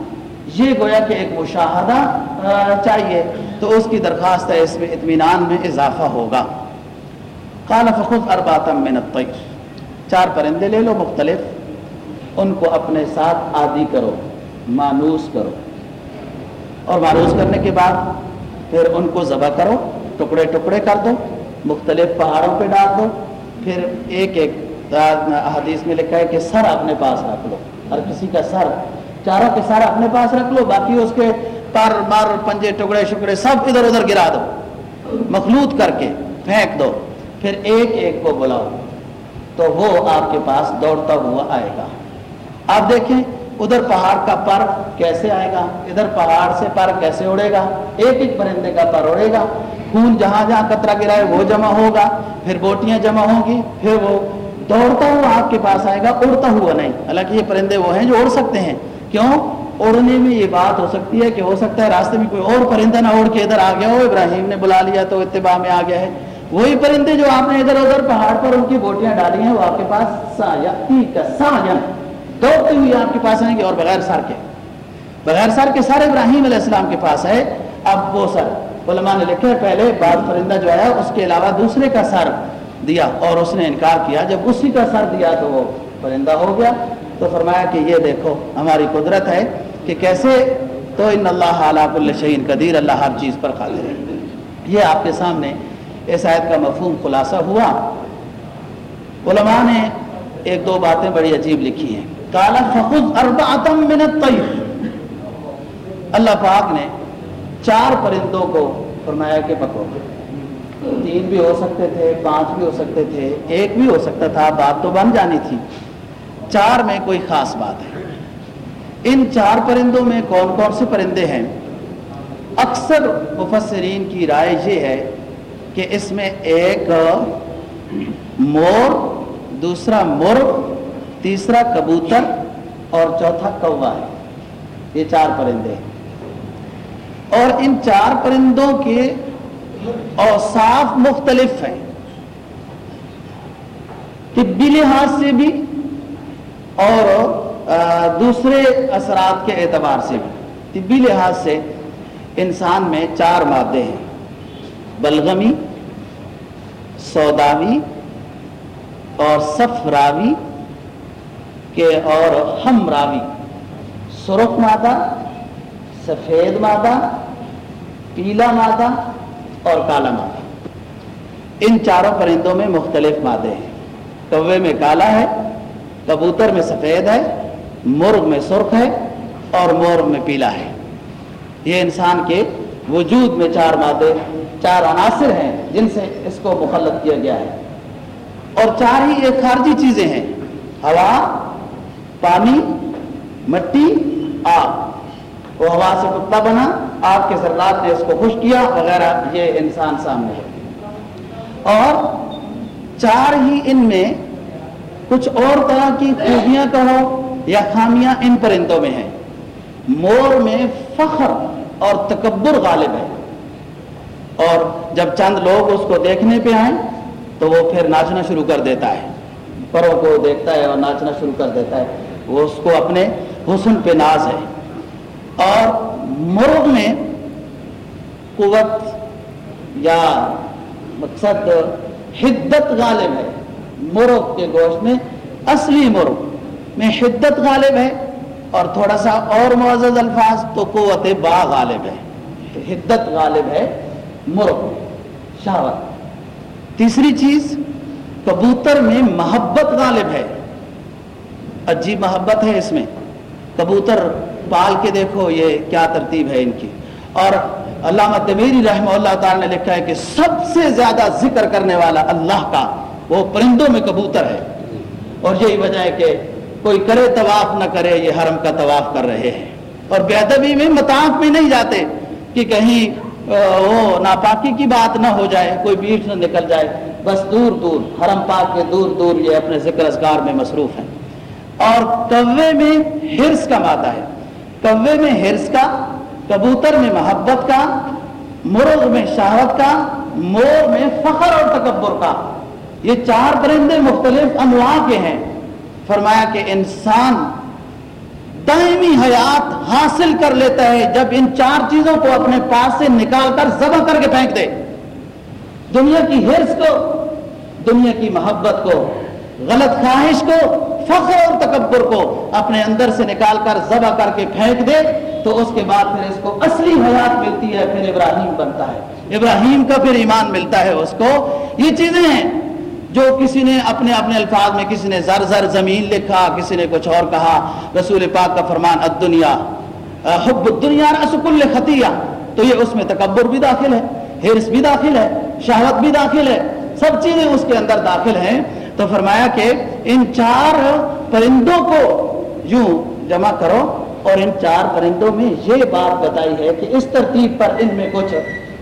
یہ گویا کہ ایک مشاہدہ چاہیے۔ تو اس کی درخواست ہے، اس میں اطمینان میں اضافہ ہوگا۔ قال فخذ ارباتم من الطیر چار پرندے لے لو، مختلف۔ ان کو اپنے ساتھ عادی کرو، مانوس کرو۔ اور مانوس کرنے کے بعد پھر ان کو ذبح کرو، ٹکڑے ٹکڑے کر دو، مختلف پہاڑوں پہ ڈال دو۔ پھر ایک ایک حدیث میں لکھا ہے کہ سر اپنے پاس رکھ لو۔ ہر کسی کا سر، چاروں کے سارا اپنے پاس رکھ لو، باقی اس کے پر، مر، پنجے، ٹکڑے، شکڑے سب ادھر ادھر گرا دو۔ مخلوط کر کے پھینک دو۔ پھر ایک ایک کو بلاؤ۔ تو وہ آپ کے پاس دوڑتا ہوا آئے گا۔ آپ دیکھیں ادھر پہاڑ کا پر کیسے آئے گا؟ ادھر پہاڑ سے پر کیسے اڑے گا؟ ایک ایک پرندے کا پر اڑے گا۔ خون جہاں جہاں کترا گرا ہے وہ جمع ہوگا، پھر بوٹیاں جمع ہوں گی، پھر وہ دوڑتا ہوا آپ کے پاس آئے گا، اڑتا ہوا نہیں۔ حالانکہ یہ پرندے وہ ہیں جو اڑ سکتے ہیں۔ کیوں؟ اڑنے میں یہ بات ہو سکتی ہے کہ ہو سکتا ہے راستے میں کوئی اور پرندہ نہ اڑ کے ادھر آ گیا ہو، ابراہیم نے بلا لیا تو اتباع میں آ گیا ہے۔ وہی پرندے جو آپ نے ادھر ادھر پہاڑ پر ان کی بوٹیاں ڈالی ہیں، وہ آپ کے پاس دوڑتے ہوئے آپ کے پاس آئیں گے اور بغیر سر کے۔ بغیر سر کے سر ابراہیم علیہ السلام کے پاس ہے۔ اب وہ سر، علماء نے لکھا ہے پہلے بعض پرندہ جو ہے اس کے علاوہ دوسرے کا سر دیا اور اس نے انکار کیا۔ جب اسی کا سر دیا تو وہ پرندہ ہو گیا۔ تو فرمایا کہ یہ دیکھو، ہماری قدرت ہے کہ کیسے؟ تو ان اللہ علاق الشعین قدیر، اللہ ہر چیز پر قادر ہے۔ یہ آپ کے سامنے اس آیت کا مفہوم خلاصہ ہوا۔ علماء نے ایک دو باتیں بڑی عجیب لکھی ہیں۔ کالا فخذ اربعتم من الطیر اللہ پاک نے چار پرندوں کو فرمایا کہ پکڑو۔ تین بھی ہو سکتے تھے، پانچ بھی ہو سکتے تھے، ایک بھی ہو سکتا تھا، بات تو بن جانی تھی۔ چار میں کوئی خاص بات ہے۔ ان چار پرندوں میں کون کون سے پرندے ہیں؟ اکثر مفسرین کی رائے یہ ہے کہ اس میں ایک مور، دوسرا مرغ تیسرا کبوتر اور چوتھا کوا ہے۔ یہ چار پرندے ہیں۔ اور ان چار پرندوں کے اوصاف مختلف ہیں۔ طبی لحاظ سے بھی اور دوسرے اثرات کے اعتبار سے بھی۔ طبی لحاظ سے انسان میں چار مادے ہیں۔ بلغمی، سوداوی اور صفراوی کے اور ہم راوی۔ سرخ مادہ، سفید مادہ، پیلا مادہ اور کالا مادہ۔ ان چاروں پرندوں میں مختلف مادے ہیں۔ کوے میں کالا ہے، کبوتر میں سفید ہے، مرغ میں سرخ ہے اور مور میں پیلا ہے۔ یہ انسان کے وجود میں چار مادے، چار عناصر ہیں جن سے اس کو مخلط کیا گیا ہے۔ اور چار ہی ایک خارجی چیزیں ہیں۔ ہوا پانی، مٹی آگ وہ ہوا سے کتا بنا آگ کے ذرات نے اس کو خوش کیا وغیرہ یہ انسان سامنے ہے۔ اور چار ہی ان میں کچھ اور طرح کی خوبیاں کہو یا خامیاں ان پرندوں میں ہیں۔ مور میں فخر اور تکبر غالب ہے۔ اور جب چند لوگ اس کو دیکھنے پہ آئیں، تو وہ پھر ناچنا شروع کر دیتا ہے۔ پروں کو دیکھتا ہے اور ناچنا شروع کر دیتا ہے۔ وہ اس کو اپنے حسن پہ ناز ہے۔ اور مرغ میں قوت یا مقصد حدت غالب ہے۔ مرغ کے گوشت میں اصلی مرغ میں حدت غالب ہے اور تھوڑا سا اور معزز الفاظ تو قوت با غالب ہے۔ حدت غالب ہے مرغ۔ شہوت تیسری چیز کبوتر میں محبت غالب ہے۔ عجیب محبت ہے اس میں۔ کبوتر پال کے دیکھو، یہ کیا ترتیب ہے ان کی۔ اور علامہ تمیری رحمہ اللہ تعالی نے لکھا ہے کہ سب سے زیادہ ذکر کرنے والا اللہ کا وہ پرندوں میں کبوتر ہے۔ اور یہی وجہ ہے کہ کوئی کرے طواف، نہ کرے، یہ حرم کا طواف کر رہے ہیں۔ اور بےدبی میں متاف میں نہیں جاتے کہ کہیں وہ ناپاکی کی بات نہ ہو جائے، کوئی بیٹھ نہ نکل جائے۔ بس دور دور، حرم پاک کے دور دور، یہ اپنے ذکر اذکار میں مصروف ہیں۔ اور کوے میں ہرس کا مادہ ہے۔ کوے میں ہرس کا، کبوتر میں محبت کا، مرغ میں شہوت کا، مور میں فخر اور تکبر کا۔ یہ چار پرندے مختلف انواع کے ہیں۔ فرمایا کہ انسان دائمی حیات حاصل کر لیتا ہے جب ان چار چیزوں کو اپنے پاس سے نکال کر ذبح کر کے پھینک دے۔ دنیا کی ہرس کو، دنیا کی محبت کو، غلط خواہش کو فخر اور تکبر کو اپنے اندر سے نکال کر ذبح کر کے پھینک دے، تو اس کے بعد پھر اس کو اصلی حیات ملتی ہے، پھر ابراہیم بنتا ہے۔ ابراہیم کا پھر ایمان ملتا ہے اس کو۔ یہ چیزیں ہیں جو کسی نے اپنے اپنے الفاظ میں، کسی نے زر زر زمین لکھا، کسی نے کچھ اور کہا۔ رسول پاک کا فرمان، الدنیا حب الدنیا رسول خطیہ۔ تو یہ اس میں تکبر بھی داخل ہے ہرس بھی داخل ہے، شہوت بھی داخل ہے۔ سب چیزیں اس کے اندر داخل ہیں۔ تو فرمایا کہ ان چار پرندوں کو یوں جمع کرو اور ان چار پرندوں میں یہ بات بتائی ہے کہ اس ترتیب پر ان میں کچھ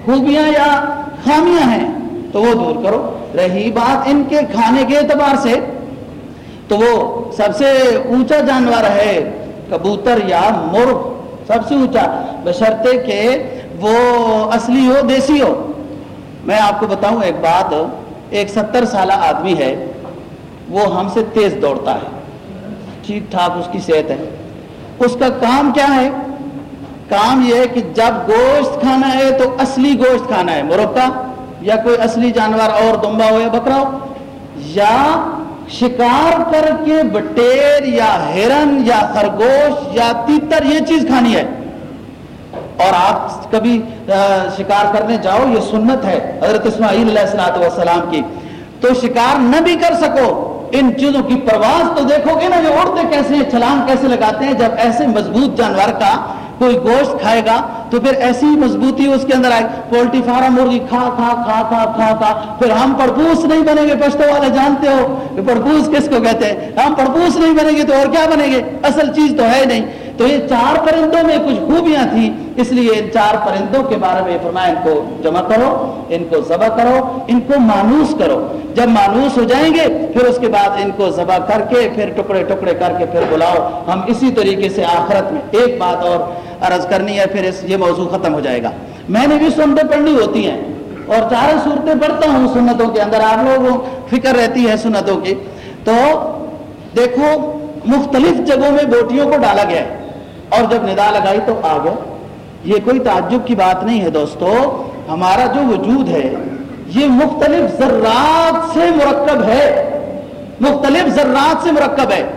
خوبیاں یا خامیاں ہیں، تو وہ دور کرو۔ رہی بات ان کے کھانے کے اعتبار سے، تو وہ سب سے اونچا جانور ہے، کبوتر یا مرغ۔ سب سے اونچا، بشرطے کہ وہ اصلی ہو، دیسی ہو۔ میں آپ کو بتاؤں ایک بات، ایک ستر سالہ آدمی ہے۔ وہ ہم سے تیز دوڑتا ہے۔ ٹھیک ٹھاک اس کی صحت ہے۔ اس کا کام کیا ہے؟ کام یہ ہے کہ جب گوشت کھانا ہے تو اصلی گوشت کھانا ہے۔ مرغ کا یا کوئی اصلی جانور اور دمبا ہو یا بکرا ہو۔ یا شکار کر کے بٹیر یا ہرن یا خرگوش یا تیتر یہ چیز کھانی ہے۔ اور آپ کبھی شکار کرنے جاؤ، یہ سنت ہے۔ حضرت اسماعیل علیہ السلام کی۔ تو شکار نہ بھی کر سکو۔ ان چیزوں کی پرواز تو دیکھو گے نا یہ اڑتے کیسے ہیں، چھلانگ کیسے لگاتے ہیں، جب ایسے مضبوط جانور کا کوئی گوشت کھائے گا تو پھر ایسی مضبوطی اس کے اندر آئے، پولٹری فارم مرغی کھا کھا کھا کھا کھا کھا، پھر ہم پڑپوس نہیں بنیں گے پشتو والے جانتے ہو کہ پڑپوس کس کو کہتے ہیں؟ ہم پڑپوس نہیں بنیں گے تو اور کیا بنیں گے؟ اصل چیز تو ہے نہیں۔ تو یہ چار پرندوں میں کچھ خوبیاں تھیں، اس لیے ان چار پرندوں کے بارے میں فرمایا، ان کو جمع کرو، ان کو ذبح کرو، ان کو مانوس کرو۔ جب مانوس ہو جائیں گے، پھر اس کے بعد ان کو ذبح کر کے پھر ٹکڑے ٹکڑے کر کے پھر بلاؤ۔ ہم اسی طریقے سے آخرت میں ایک بات اور عرض کرنی ہے، پھر اس، یہ موضوع ختم ہو جائے گا۔ میں نے بھی سنتیں پڑھنی ہوتی ہیں اور چار صورتیں پڑھتا ہوں سنتوں کے اندر، آپ لوگوں فکر رہتی ہے سنتوں کی۔ تو دیکھو، مختلف جگہوں میں بوٹیوں کو ڈالا گیا ہے۔ اور جب ندا لگائی تو آ گئے یہ کوئی تعجب کی بات نہیں ہے دوستو، ہمارا جو وجود ہے، یہ مختلف ذرات سے مرکب ہے۔ مختلف ذرات سے مرکب ہے۔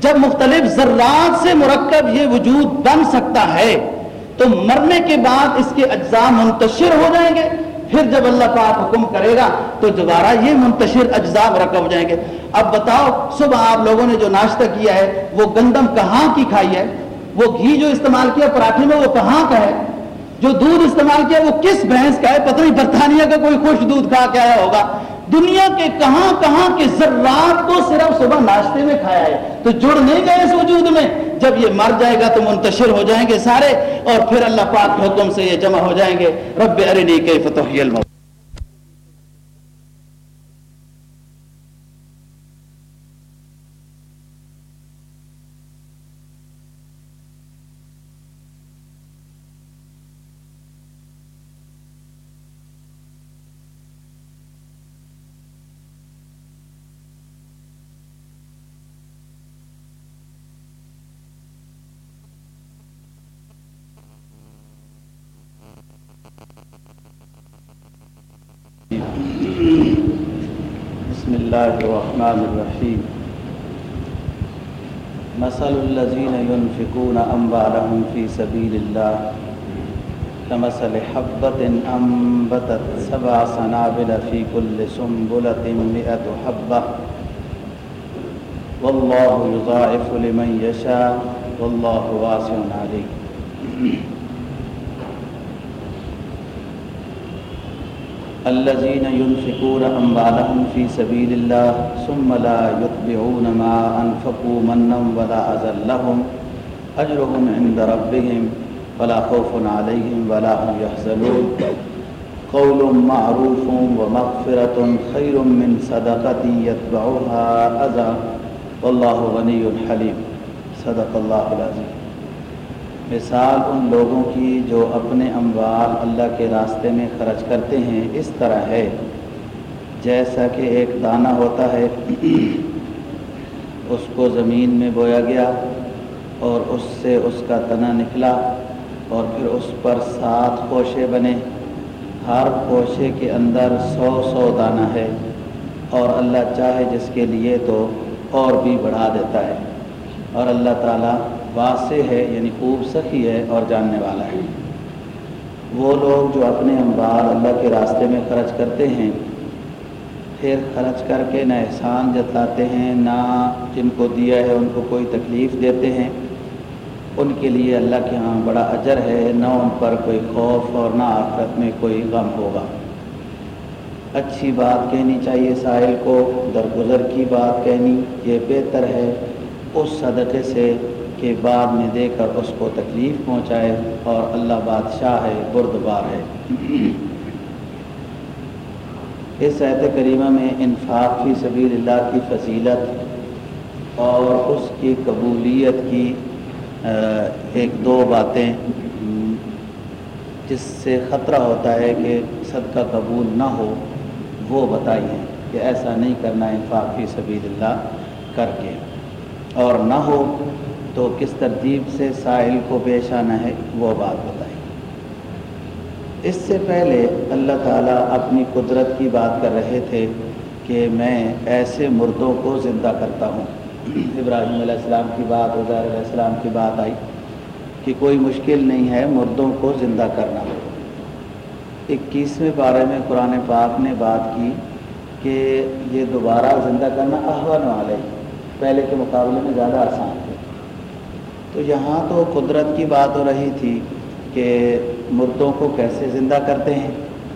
جب مختلف ذرات سے مرکب یہ وجود بن سکتا ہے، تو مرنے کے بعد اس کے اجزاء منتشر ہو جائیں گے۔ پھر جب اللہ پاک حکم کرے گا، تو دوبارہ یہ منتشر اجزاء مرکب ہو جائیں گے۔ اب بتاؤ، صبح آپ لوگوں نے جو ناشتہ کیا ہے، وہ گندم کہاں کی کھائی ہے؟ وہ گھی جو استعمال کیا پراٹھے میں وہ کہاں کا ہے؟ جو دودھ استعمال کیا، وہ کس بھینس کا ہے؟ پتہ نہیں، برطانیہ کا کوئی خوش دودھ کھا کے آیا ہوگا۔ دنیا کے کہاں کہاں کے ذرات کو صرف صبح ناشتے میں کھایا ہے۔ تو جڑ نہیں گئے اس وجود میں۔ جب یہ مر جائے گا تو منتشر ہو جائیں گے سارے اور پھر اللہ پاک کے حکم سے یہ جمع ہو جائیں گے۔ رب ارنی کے فتح الموت بسم الله الرحمن الرحيم. مثل الذين ينفقون أموالهم في سبيل الله، كمثل حبة أنبتت سبع سنابل في كل سنبلة مئة حبة. والله يضاعف لمن يشاء، والله واسع عليم. الذين ينفقون أموالهم في سبيل الله ثم لا يتبعون ما أنفقوا منا ولا أذى لهم أجرهم عند ربهم ولا خوف عليهم ولا هم يحزنون. قول معروف ومغفرة خير من صدقة يتبعها أذى. والله غني حليم. صدق الله العظيم. مثال ان لوگوں کی جو اپنے اموال اللہ کے راستے میں خرچ کرتے ہیں، اس طرح ہے۔ جیسا کہ ایک دانہ ہوتا ہے، اس کو زمین میں بویا گیا اور اس سے اس کا تنا نکلا اور پھر اس پر سات خوشے بنے۔ ہر خوشے کے اندر سو سو دانہ ہے اور اللہ چاہے جس کے لیے تو اور بھی بڑھا دیتا ہے۔ اور اللہ تعالیٰ واضح ہے یعنی خوب سخی ہے اور جاننے والا ہے۔ وہ لوگ جو اپنے امبار اللہ کے راستے میں خرچ کرتے ہیں، پھر خرچ کر کے نہ احسان جتلاتے ہیں، نہ جن کو دیا ہے ان کو کوئی تکلیف دیتے ہیں۔ ان کے لیے اللہ کے ہاں بڑا اجر ہے، نہ ان پر کوئی خوف اور نہ آخرت میں کوئی غم ہوگا۔ اچھی بات کہنی چاہیے ساحل کو، درگزر کی بات کہنی، یہ بہتر ہے۔ اس صدقے سے کے بعد میں دے کر اس کو تکلیف پہنچائے اور اللہ بادشاہ ہے، بردبار ہے۔ اس عہد کریمہ میں انفاق فی سبیل اللہ کی فضیلت اور اس کی قبولیت کی ایک دو باتیں، جس سے خطرہ ہوتا ہے کہ صدقہ قبول نہ ہو، وہ بتائی ہیں کہ ایسا نہیں کرنا انفاق فی سبیل اللہ کر کے۔ اور نہ ہو تو کس ترتیب سے سائل کو پیش آنا ہے وہ بات بتائی اس سے پہلے اللہ تعالیٰ اپنی قدرت کی بات کر رہے تھے کہ میں ایسے مردوں کو زندہ کرتا ہوں۔ ابراہیم علیہ السلام کی بات، عزیر علیہ السلام کی بات آئی کہ کوئی مشکل نہیں ہے مردوں کو زندہ کرنا۔ اکیسویں بارے میں قرآن پاک نے بات کی کہ یہ دوبارہ زندہ کرنا احوال والے پہلے کے مقابلے میں زیادہ آسان۔ تھے تو یہاں تو قدرت کی بات ہو رہی تھی کہ مردوں کو کیسے زندہ کرتے ہیں۔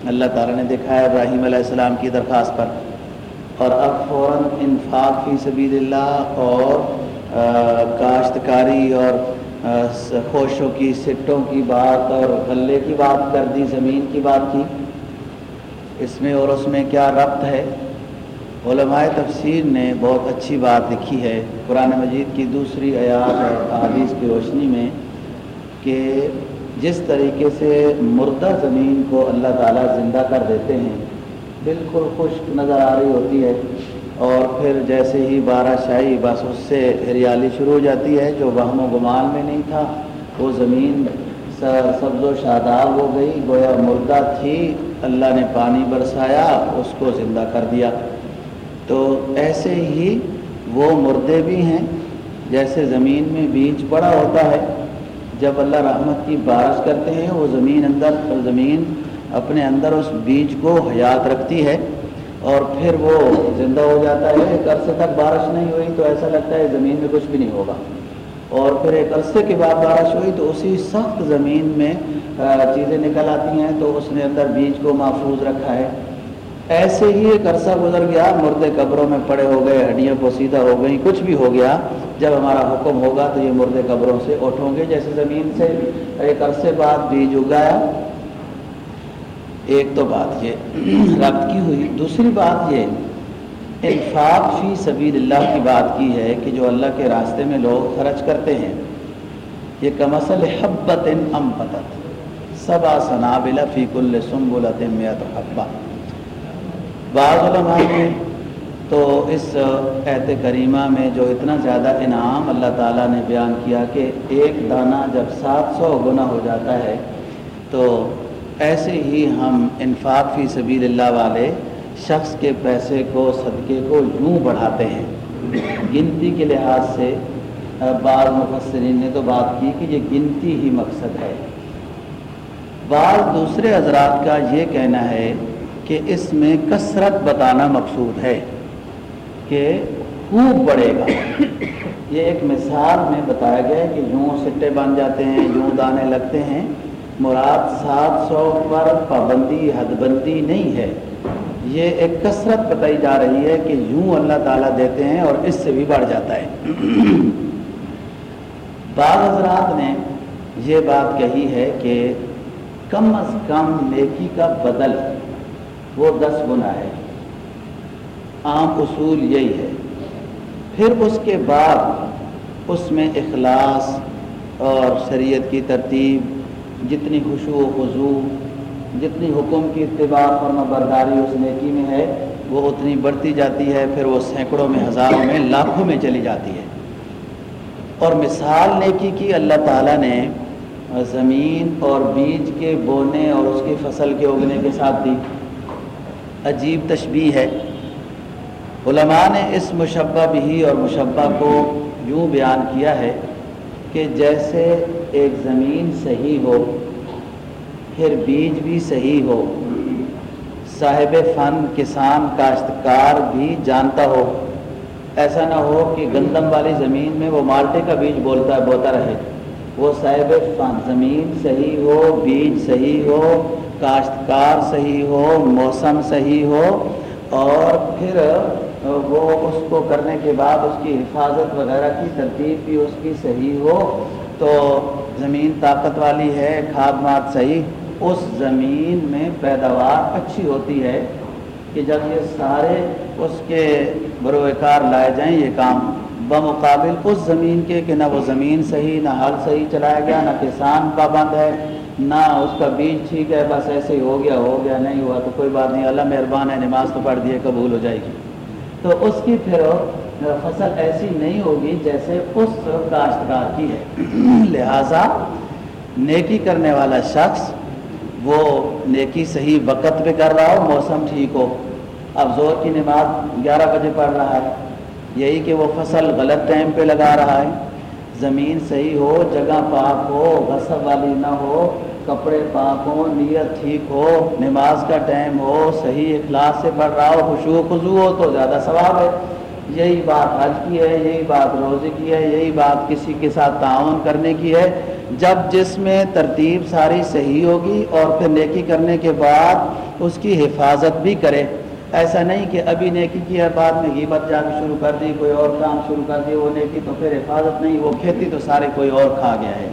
اللہ تعالیٰ نے دکھایا ابراہیم علیہ السلام کی درخواست پر۔ اور اب فوراً انفاق فی سبیل اللہ اور کاشتکاری اور خوشوں کی، سٹوں کی بات اور غلے کی بات کر دی، زمین کی بات کی۔ اس میں اور اس میں کیا ربط ہے؟ علماء تفسیر نے بہت اچھی بات لکھی ہے قرآن مجید کی دوسری آیات اور حادیث کی روشنی میں کہ جس طریقے سے مردہ زمین کو اللہ تعالیٰ زندہ کر دیتے ہیں، بالکل خشک نظر آ رہی ہوتی ہے اور پھر جیسے ہی بارہ شاہی بس اس سے ہریالی شروع ہو جاتی ہے، جو وہم و گمان میں نہیں تھا، وہ زمین سبز و شاداب ہو گئی، گویا مردہ تھی، اللہ نے پانی برسایا، اس کو زندہ کر دیا۔ تو ایسے ہی وہ مردے بھی ہیں جیسے زمین میں بیج پڑا ہوتا ہے۔ جب اللہ رحمت کی بارش کرتے ہیں، وہ زمین اندر، زمین اپنے اندر اس بیج کو حیات رکھتی ہے اور پھر وہ زندہ ہو جاتا ہے۔ ایک عرصے تک بارش نہیں ہوئی تو ایسا لگتا ہے زمین میں کچھ بھی نہیں ہوگا۔ اور پھر ایک عرصے کے بعد بارش ہوئی تو اسی سخت زمین میں چیزیں نکل آتی ہیں تو اس نے اندر بیج کو محفوظ رکھا ہے۔ ایسے ہی ایک عرصہ گزر گیا، مردے قبروں میں پڑے ہو گئے، ہڈیاں پوسیدہ ہو گئیں، کچھ بھی ہو گیا۔ جب ہمارا حکم ہوگا تو یہ مردے قبروں سے اٹھوں گے۔ جیسے زمین سے ایک عرصے بعد بیج اگایا، ایک تو بات یہ ربط کی ہوئی۔ دوسری بات یہ، انفاق فی سبیل اللہ کی بات کی ہے کہ جو اللہ کے راستے میں لوگ خرچ کرتے ہیں، یہ کمسل حبت ام پتت سبا صنابل فی کل سنبلت میت حبہ۔ بعض علماء نے تو اس عہد کریمہ میں جو اتنا زیادہ انعام اللہ تعالیٰ نے بیان کیا کہ ایک دانہ جب سات سو گنا ہو جاتا ہے، تو ایسے ہی ہم انفاق فی سبیل اللہ والے شخص کے پیسے کو، صدقے کو یوں بڑھاتے ہیں۔ گنتی کے لحاظ سے بعض مفسرین نے تو بات کی کہ یہ گنتی ہی مقصد ہے۔ بعض دوسرے حضرات کا یہ کہنا ہے کہ اس میں کثرت بتانا مقصود ہے کہ خوب بڑھے گا۔ یہ ایک مثال میں بتایا گیا ہے کہ یوں سٹے بن جاتے ہیں، یوں دانے لگتے ہیں۔ مراد سات سو پر پابندی، حد بندی نہیں ہے۔ یہ ایک کثرت بتائی جا رہی ہے کہ یوں اللہ تعالیٰ دیتے ہیں اور اس سے بھی بڑھ جاتا ہے۔ بعض حضرات نے یہ بات کہی ہے کہ کم از کم نیکی کا بدل وہ دس گنا ہے۔ عام اصول یہی ہے۔ پھر اس کے بعد اس میں اخلاص اور شریعت کی ترتیب، جتنی خوشو و خضو جتنی حکم کی اتباع اور برداری اس نیکی میں ہے، وہ اتنی بڑھتی جاتی ہے، پھر وہ سینکڑوں میں، ہزاروں میں، لاکھوں میں چلی جاتی ہے۔ اور مثال نیکی کی، اللہ تعالیٰ نے زمین اور بیج کے بونے اور اس کی فصل کے اگنے کے ساتھ دی۔ عجیب تشبیح ہے۔ علماء نے اس مشبہ بھی اور مشبہ کو یوں بیان کیا ہے کہ جیسے ایک زمین صحیح ہو، پھر بیج بھی صحیح ہو۔ صاحب فن، کسان، کاشتکار بھی جانتا ہو۔ ایسا نہ ہو کہ گندم والی زمین میں وہ مالٹے کا بیج بولتا ہے بوتا رہے۔ وہ صاحب فن، زمین صحیح ہو، بیج صحیح ہو کاشتکار صحیح ہو، موسم صحیح ہو اور پھر وہ اس کو کرنے کے بعد اس کی حفاظت وغیرہ کی، ترتیب بھی اس کی صحیح ہو تو زمین طاقت والی ہے، کھاد ماد صحیح، اس زمین میں پیداوار اچھی ہوتی ہے کہ جب یہ سارے اس کے بروکار لائے جائیں یہ کام، بمقابل اس زمین کے کہ نہ وہ زمین صحیح، نہ حل صحیح چلایا گیا، نہ کسان پابند ہے نہ اس کا بیج ٹھیک ہے، بس ایسے ہی ہو گیا ہو گیا، نہیں ہوا تو کوئی بات نہیں۔ اللہ مہربان ہے، نماز تو پڑھ دیے قبول ہو جائے گی۔ تو اس کی پھر فصل ایسی نہیں ہوگی جیسے اس کاشتکار کی ہے۔ لہذا نیکی کرنے والا شخص وہ نیکی صحیح وقت پہ کر رہا ہو، موسم ٹھیک ہو۔ اب زور کی نماز گیارہ بجے پڑھ رہا ہے۔ یہی کہ وہ فصل غلط ٹائم پہ لگا رہا ہے۔ زمین صحیح ہو، جگہ پاک ہو، غصب والی نہ ہو۔ کپڑے پاک ہو نیت ٹھیک ہو، نماز کا ٹائم ہو، صحیح اخلاص سے پڑھ رہا ہو خوشو خضو ہو تو زیادہ ثواب ہے۔ یہی بات حج کی ہے، یہی بات روزے کی ہے، یہی بات کسی کے ساتھ تعاون کرنے کی ہے۔ جب جس میں ترتیب ساری صحیح ہوگی اور پھر نیکی کرنے کے بعد اس کی حفاظت بھی کرے۔ ایسا نہیں کہ ابھی نیکی کی ہے، بعد میں غیبت جا کے شروع کر دی، کوئی اور کام شروع کر دی، وہ نیکی تو پھر حفاظت نہیں، وہ کھیتی تو سارے کوئی اور کھا گیا ہے۔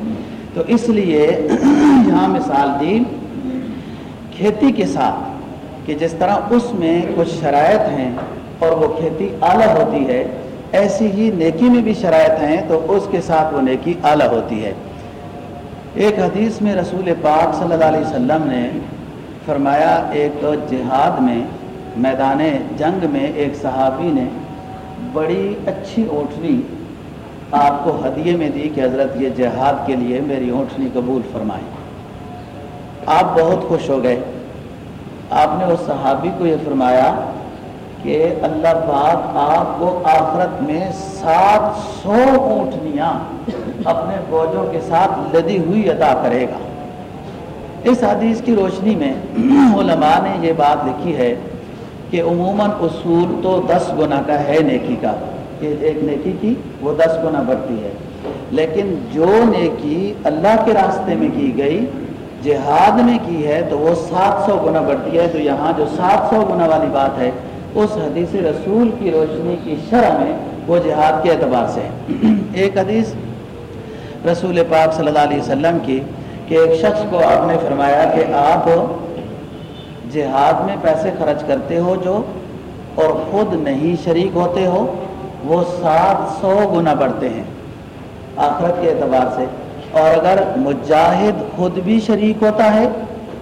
تو اس لیے یہاں مثال دی کھیتی کے ساتھ کہ جس طرح اس میں کچھ شرائط ہیں اور وہ کھیتی اعلیٰ ہوتی ہے، ایسی ہی نیکی میں بھی شرائط ہیں تو اس کے ساتھ وہ نیکی اعلیٰ ہوتی ہے۔ ایک حدیث میں رسول پاک صلی اللہ علیہ وسلم نے فرمایا، ایک جہاد میں، میدان جنگ میں ایک صحابی نے بڑی اچھی اونٹنی آپ کو ہدیے میں دی کہ حضرت یہ جہاد کے لیے میری اونٹنی قبول فرمائی آپ بہت خوش ہو گئے۔ آپ نے اس صحابی کو یہ فرمایا کہ اللہ پاک آپ کو آخرت میں سات سو اونٹنیاں اپنے فوجوں کے ساتھ لدی ہوئی عطا کرے گا۔ اس حدیث کی روشنی میں علماء نے یہ بات لکھی ہے کہ عموماً اصول تو دس گنا کا ہے نیکی کا۔ کہ ایک نیکی کی وہ دس گنا بڑھتی ہے۔ لیکن جو نیکی اللہ کے راستے میں کی گئی، جہاد میں کی ہے، تو وہ سات سو گنا بڑھتی ہے۔ تو یہاں جو سات سو گنا والی بات ہے، اس حدیث رسول کی روشنی کی شرح میں وہ جہاد کے اعتبار سے ایک حدیث رسول پاک صلی اللہ علیہ وسلم کی کہ ایک شخص کو آپ نے فرمایا کہ آپ جہاد میں پیسے خرچ کرتے ہو جو، اور خود نہیں شریک ہوتے ہو وہ سات سو گنا بڑھتے ہیں آخرت کے اعتبار سے۔ اور اگر مجاہد خود بھی شریک ہوتا ہے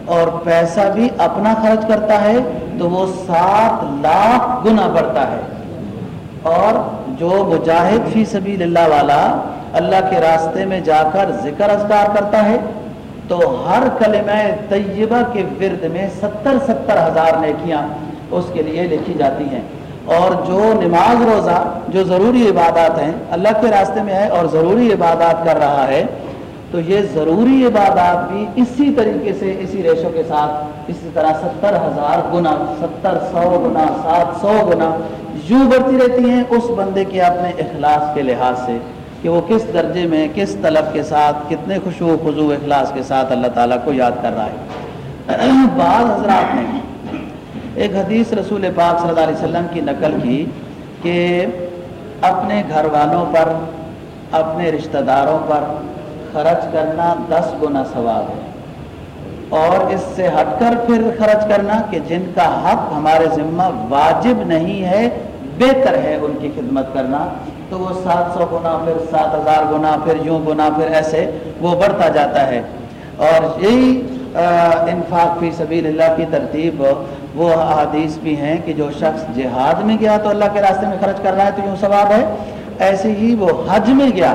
اور پیسہ بھی اپنا خرچ کرتا ہے، تو وہ سات لاکھ گنا بڑھتا ہے۔ اور جو مجاہد فی سبیل اللہ والا اللہ کے راستے میں جا کر ذکر اذکار کرتا ہے، تو ہر کلمہ طیبہ کے ورد میں ستر ستر ہزار نیکیاں اس کے لیے لکھی جاتی ہیں۔ اور جو نماز روزہ، جو ضروری عبادات ہیں، اللہ کے راستے میں ہے اور ضروری عبادات کر رہا ہے، تو یہ ضروری عبادات بھی اسی طریقے سے، اسی ریشوں کے ساتھ، اسی طرح ستر ہزار گنا ستر سو گنا سات سو گنا یوں بڑھتی رہتی ہیں اس بندے کے اپنے اخلاص کے لحاظ سے کہ وہ کس درجے میں، کس طلب کے ساتھ، کتنے خوشو خضو اخلاص کے ساتھ اللہ تعالیٰ کو یاد کر رہا ہے۔ بعض حضرات نے ایک حدیث رسول پاک صلی اللہ علیہ وسلم کی نقل کی کہ اپنے گھر والوں پر، اپنے رشتہ داروں پر خرچ کرنا دس گنا ثواب ہے۔ اور اس سے ہٹ کر پھر خرچ کرنا کہ جن کا حق ہمارے ذمہ واجب نہیں ہے، بہتر ہے ان کی خدمت کرنا، تو وہ سات سو گنا، پھر سات ہزار گنا، پھر یوں گنا، پھر ایسے وہ بڑھتا جاتا ہے۔ اور یہی انفاق فی سبیل اللہ کی ترتیب، وہ حدیث بھی ہیں کہ جو شخص جہاد میں گیا تو اللہ کے راستے میں خرچ کر رہا ہے تو یوں ثواب ہے؟ ایسے ہی وہ حج میں گیا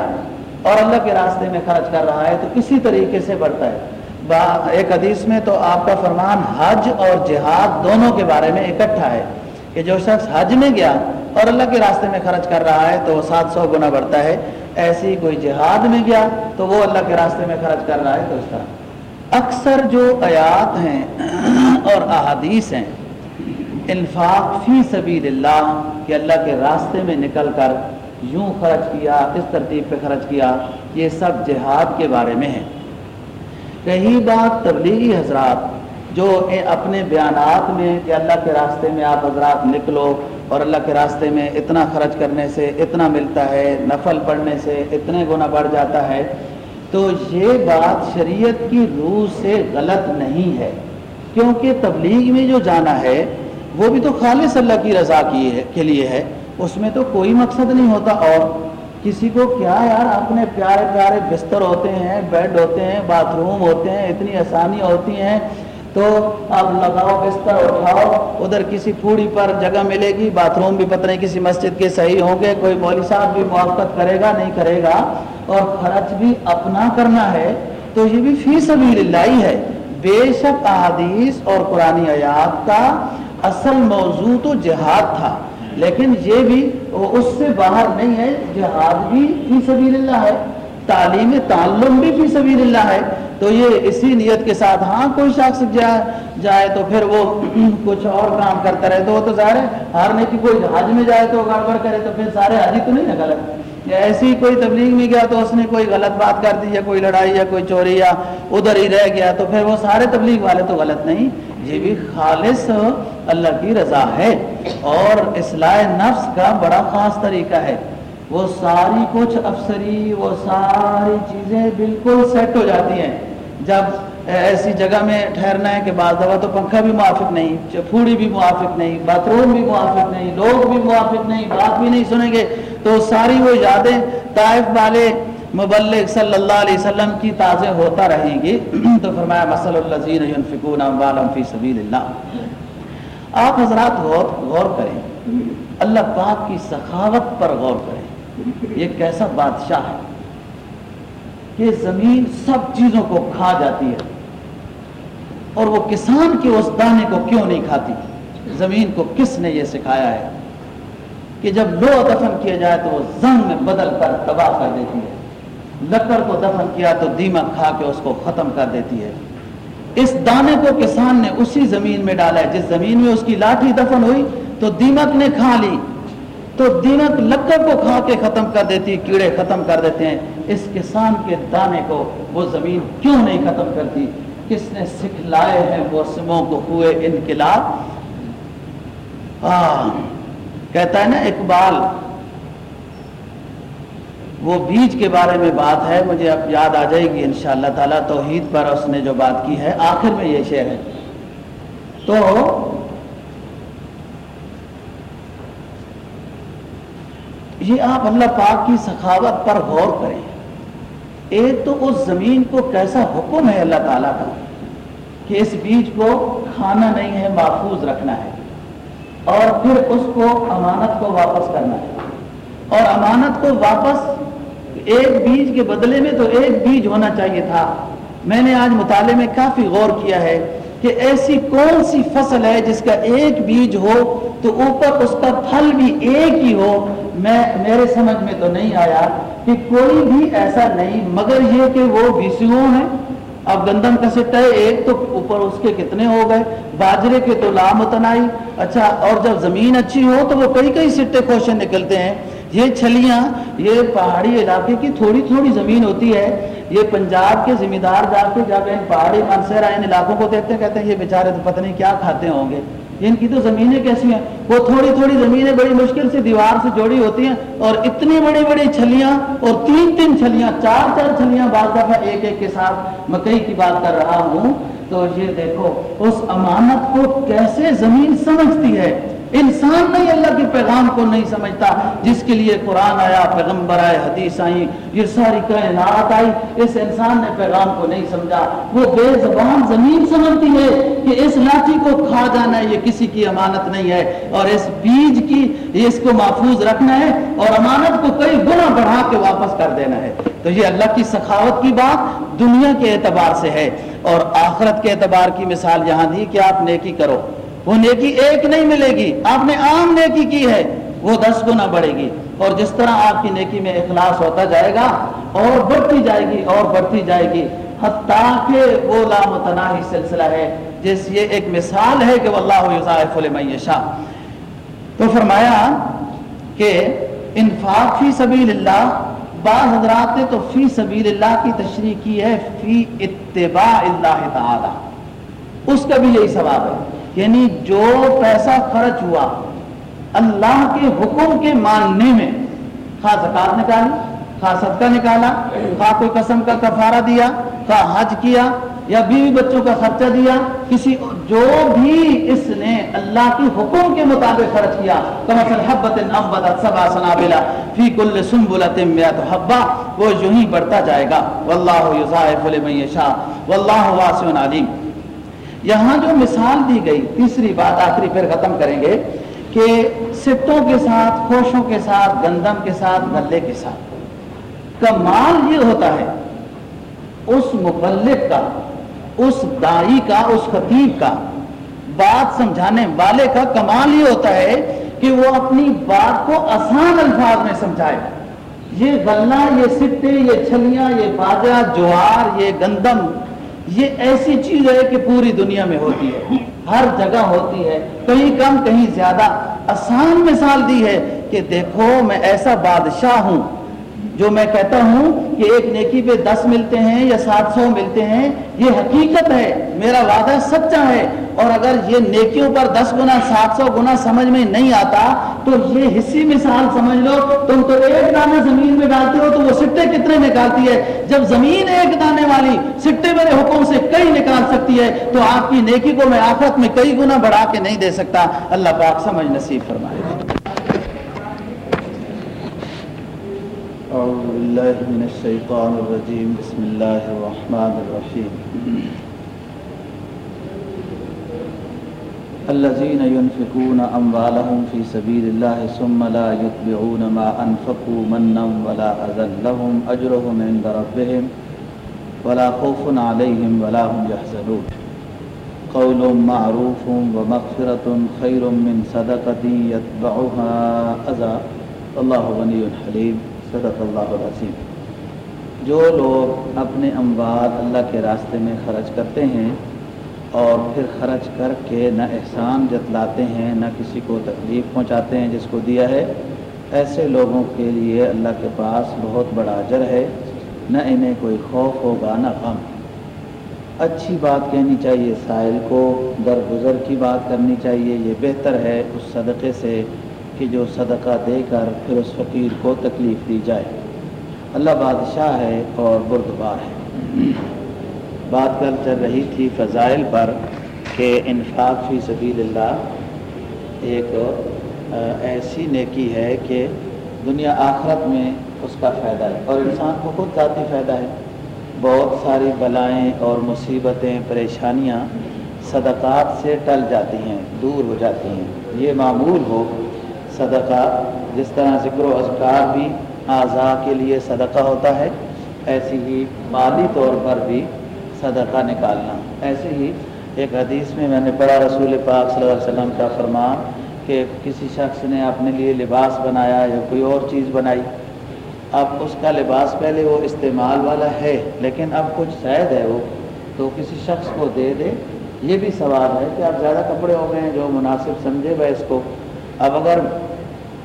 اور اللہ کے راستے میں خرچ کر رہا ہے تو اسی طریقے سے بڑھتا ہے۔ ایک حدیث میں تو آپ کا فرمان حج اور جہاد دونوں کے بارے میں اکٹھا ہے کہ جو شخص حج میں گیا اور اللہ کے راستے میں خرچ کر رہا ہے تو وہ سات سو گنا بڑھتا ہے۔ ایسی کوئی جہاد میں گیا تو وہ اللہ کے راستے میں خرچ کر رہا ہے تو اس طرح۔ اکثر جو آیات ہیں اور احادیث ہیں، انفاق فی سبیل اللہ کہ اللہ کے راستے میں نکل کر یوں خرچ کیا، اس ترتیب پہ خرچ کیا، یہ سب جہاد کے بارے میں ہے کئی بات تبلیغی حضرات جو اپنے بیانات میں کہ اللہ کے راستے میں آپ حضرات نکلو اور اللہ کے راستے میں اتنا خرچ کرنے سے اتنا ملتا ہے، نفل پڑھنے سے اتنے گنا بڑھ جاتا ہے تو یہ بات شریعت کی روح سے غلط نہیں ہے، کیونکہ تبلیغ میں جو جانا ہے، وہ بھی تو خالص اللہ کی رضا کی ہے، کے لیے ہے۔ اس میں تو کوئی مقصد نہیں ہوتا۔ اور کسی کو کیا یار، اپنے پیارے پیارے بستر ہوتے ہیں، بیڈ ہوتے ہیں، باتھ روم ہوتے ہیں، اتنی آسانی ہوتی ہیں۔ تو اب لگاؤ بستر اٹھاؤ، ادھر کسی پھوڑی پر جگہ ملے گی، باتھ روم بھی پتہ نہیں کسی مسجد کے صحیح ہوں گے، کوئی مولوی صاحب بھی موافقت کرے گا، نہیں کرے گا، اور خرچ بھی اپنا کرنا ہے، تو یہ بھی فی سبیل اللہ ہی ہے۔ بے شک احادیث اور قرآن آیات کا اصل موضوع تو جہاد تھا، لیکن یہ بھی اس سے باہر نہیں ہے، جہاد بھی فی سبیل اللہ ہے، تعلیم تعلم بھی فی سبیل اللہ ہے۔ تو یہ اسی نیت کے ساتھ ہاں کوئی شخص جائے تو پھر وہ کچھ اور کام کرتا رہے تو وہ تو ظاہر ہے ہارنے کی کوئی حج میں جائے تو گڑبڑ کرے تو پھر سارے حجی تو نہیں نا غلط۔ یا ایسی کوئی تبلیغ میں گیا تو اس نے کوئی غلط بات کر دی یا کوئی لڑائی یا کوئی چوری یا ادھر ہی رہ گیا تو پھر وہ سارے تبلیغ والے تو غلط نہیں۔ یہ بھی خالص اللہ کی رضا ہے۔ اور اصلاح نفس کا بڑا خاص طریقہ ہے۔ وہ ساری کچھ افسری، وہ ساری چیزیں بالکل سیٹ ہو جاتی ہیں۔ جب ایسی جگہ میں ٹھہرنا ہے کہ بعض دفعہ تو پنکھا بھی موافق نہیں چپوڑی بھی موافق نہیں، باتھ روم بھی موافق نہیں، لوگ بھی موافق نہیں، بات بھی نہیں سنیں گے۔ تو ساری وہ یادیں طائف والے مبلغ صلی اللہ علیہ وسلم کی تازہ ہوتا رہیں گی۔ تو فرمایا مسل اللہ فی سبیل اللہ آپ حضرات غور غور کریں۔ اللہ پاک کی سخاوت پر غور کریں۔ یہ کیسا بادشاہ ہے؟ کہ زمین سب چیزوں کو کھا جاتی ہے۔ اور وہ کسان کے اس دانے کو کیوں نہیں کھاتی؟ زمین کو کس نے یہ سکھایا ہے؟ کہ جب لو دفن کیا جائے تو وہ زنگ میں بدل کر تباہ کر دیتی ہے۔ لکڑ کو دفن کیا تو دیمک کھا کے اس کو ختم کر دیتی ہے۔ اس دانے کو کسان نے اسی زمین میں ڈالا ہے۔ جس زمین میں اس کی لاٹھی دفن ہوئی تو دیمک نے کھا لی۔ تو دیمک لکڑ کو کھا کے ختم کر دیتی، کیڑے ختم کر دیتے ہیں۔ اس کسان کے دانے کو وہ زمین کیوں نہیں ختم کرتی؟ کس نے سکھلائے ہیں موسموں کو ہوئے انقلاب؟ ہاں، کہتا ہے نا اقبال، وہ بیج کے بارے میں بات ہے، مجھے اب یاد آ جائے گی انشاءاللہ تعالیٰ، توحید پر اس نے جو بات کی ہے، آخر میں یہ شعر ہے۔ تو یہ آپ اللہ پاک کی سخاوت پر غور کریں۔ ایک تو اس زمین کو کیسا حکم ہے اللہ تعالیٰ کا کہ اس بیج کو کھانا نہیں ہے، محفوظ رکھنا ہے۔ اور پھر اس کو امانت کو واپس کرنا ہے۔ اور امانت کو واپس ایک بیج کے بدلے میں تو ایک بیج ہونا چاہیے تھا۔ میں نے آج مطالعے میں کافی غور کیا ہے۔ کہ ایسی کون سی فصل ہے جس کا ایک بیج ہو تو اوپر اس کا پھل بھی ایک ہی ہو؟ میں میرے سمجھ میں تو نہیں آیا کہ کوئی بھی ایسا نہیں، مگر یہ کہ وہ بیسیوں ہیں۔ اب گندم کا سٹا ہے، ایک تو اوپر اس کے کتنے ہو گئے؟ باجرے کے تو لامتنائی۔ اچھا اور جب زمین اچھی ہو تو وہ کئی کئی سٹے کوشچن نکلتے ہیں۔ یہ چھلیاں، یہ پہاڑی علاقے کی تھوڑی تھوڑی زمین ہوتی ہے۔ یہ پنجاب کے ذمہ دار جا کے جب ان پہاڑی منصر ان علاقوں کو دیکھتے ہیں، کہتے ہیں یہ بیچارے تو پتہ نہیں کیا کھاتے ہوں گے۔ ان کی تو زمینیں کیسی ہیں؟ وہ تھوڑی تھوڑی زمینیں بڑی مشکل سے دیوار سے جوڑی ہوتی ہیں اور اتنی بڑی بڑی چھلیاں اور تین تین چھلیاں، چار چار چھلیاں بعض دفعہ ایک ایک کے ساتھ مکئی کی بات کر رہا ہوں۔ تو یہ دیکھو، اس امانت کو کیسے زمین سمجھتی ہے؟ انسان نہیں، اللہ کے پیغام کو نہیں سمجھتا۔ جس کے لیے قرآن آیا، پیغمبر آئے، حدیث آئی یہ ساری کائنات آئی، اس انسان نے پیغام کو نہیں سمجھا۔ وہ بے زبان زمین سمجھتی ہے کہ اس لاٹھی کو کھا جانا ہے، یہ کسی کی امانت نہیں ہے۔ اور اس بیج کی، اس کو محفوظ رکھنا ہے اور امانت کو کئی گنا بڑھا کے واپس کر دینا ہے۔ تو یہ اللہ کی سخاوت کی بات دنیا کے اعتبار سے ہے۔ اور آخرت کے اعتبار کی مثال یہاں دی کہ آپ نیکی کرو۔ وہ نیکی ایک نہیں ملے گی۔ آپ نے عام نیکی کی ہے، وہ دس گنا بڑھے گی۔ اور جس طرح آپ کی نیکی میں اخلاص ہوتا جائے گا، اور بڑھتی جائے گی، اور بڑھتی جائے گی۔ حتیٰ کہ وہ لامتناہی سلسلہ ہے۔ جس یہ ایک مثال ہے کہ واللہ یضاعف لمن تو فرمایا کہ انفاق فی سبیل اللہ بعض حضرات نے تو فی سبیل اللہ کی تشریح کی ہے، فی اتباع اللہ تعالی۔ اس کا بھی یہی ثواب ہے۔ یعنی جو پیسہ خرچ ہوا اللہ کے حکم کے ماننے میں، خواہ زکات نکالی، خواہ صدقہ نکالا، خواہ کوئی قسم کا کفارہ دیا، خواہ حج کیا یا بیوی بچوں کا خرچہ دیا، کسی جو بھی اس نے اللہ کے حکم کے مطابق خرچ کیا فی کل سنبلت میت حبا وہ یوں ہی بڑھتا جائے گا۔ واللہ یضاعف لمن یشاء، واللہ واسع علیم۔ یہاں جو مثال دی گئی، تیسری بات آخری پھر ختم کریں گے کہ سٹوں کے ساتھ خوشوں کے ساتھ، گندم کے ساتھ گلے کے ساتھ کمال یہ ہوتا ہے، اس مبلک کا، اس دائی کا، اس خطیب کا، بات سمجھانے والے کا کمال یہ ہوتا ہے کہ وہ اپنی بات کو آسان الفاظ میں سمجھائے۔ یہ غلہ، یہ سٹے، یہ چھلیاں، یہ باجرہ، جوار، یہ گندم یہ ایسی چیز ہے کہ پوری دنیا میں ہوتی ہے۔ ہر جگہ ہوتی ہے۔ کہیں کم، کہیں زیادہ۔ آسان مثال دی ہے کہ دیکھو، میں ایسا بادشاہ ہوں۔ جو میں کہتا ہوں کہ ایک نیکی پہ دس ملتے ہیں یا سات سو ملتے ہیں، یہ حقیقت ہے، میرا وعدہ سچا ہے۔ اور اگر یہ نیکیوں پر دس گنا، سات سو گنا سمجھ میں نہیں آتا، تو یہ حصی مثال سمجھ لو۔ تم تو ایک دانے زمین میں ڈالتے ہو، تو وہ سٹے کتنے نکالتی ہے؟ جب زمین ایک دانے والی سٹے میرے حکم سے کئی نکال سکتی ہے، تو آپ کی نیکی کو میں آخرت میں کئی گنا بڑھا کے نہیں دے سکتا۔ اللہ پاک سمجھ نصیب فرمائے۔ أعوذ بالله من الشيطان الرجيم. بسم الله الرحمن الرحيم. الذين ينفقون أموالهم في سبيل الله ثم لا يتبعون ما أنفقوا منا ولا أذن لهم أجرهم عند ربهم ولا خوف عليهم ولا هم يحزنون. قول معروف ومغفرة خير من صدقة يتبعها أذى. الله غني حليم. صدق اللہ العظیم۔ جو لوگ اپنے اموال اللہ کے راستے میں خرچ کرتے ہیں اور پھر خرچ کر کے نہ احسان جتلاتے ہیں، نہ کسی کو تکلیف پہنچاتے ہیں جس کو دیا ہے، ایسے لوگوں کے لیے اللہ کے پاس بہت بڑا اجر ہے۔ نہ انہیں کوئی خوف ہوگا، نہ غم۔ اچھی بات کہنی چاہیے، سائل کو درگزر کی بات کرنی چاہیے، یہ بہتر ہے اس صدقے سے کہ جو صدقہ دے کر پھر اس فقیر کو تکلیف دی جائے۔ اللہ بادشاہ ہے اور بردبار ہے۔ بات کر چل رہی تھی فضائل پر کہ انفاق فی سبیل اللہ ایک ایسی نیکی ہے کہ دنیا آخرت میں اس کا فائدہ ہے۔ اور انسان کو خود ذاتی فائدہ ہے۔ بہت ساری بلائیں اور مصیبتیں، پریشانیاں صدقات سے ٹل جاتی ہیں، دور ہو جاتی ہیں۔ یہ معمول ہو صدقہ، جس طرح ذکر و اذکار بھی اعضاء کے لیے صدقہ ہوتا ہے، ایسی ہی مالی طور پر بھی صدقہ نکالنا۔ ایسے ہی ایک حدیث میں میں نے پڑھا، رسول پاک صلی اللہ علیہ وسلم کا فرمان کہ کسی شخص نے اپنے لیے لباس بنایا یا کوئی اور چیز بنائی۔ اب اس کا لباس پہلے وہ استعمال والا ہے، لیکن اب کچھ شاید ہے وہ، تو کسی شخص کو دے دے۔ یہ بھی سوال ہے کہ اب زیادہ کپڑے ہو گئے ہیں جو مناسب سمجھے وہ اس کو۔ اب اگر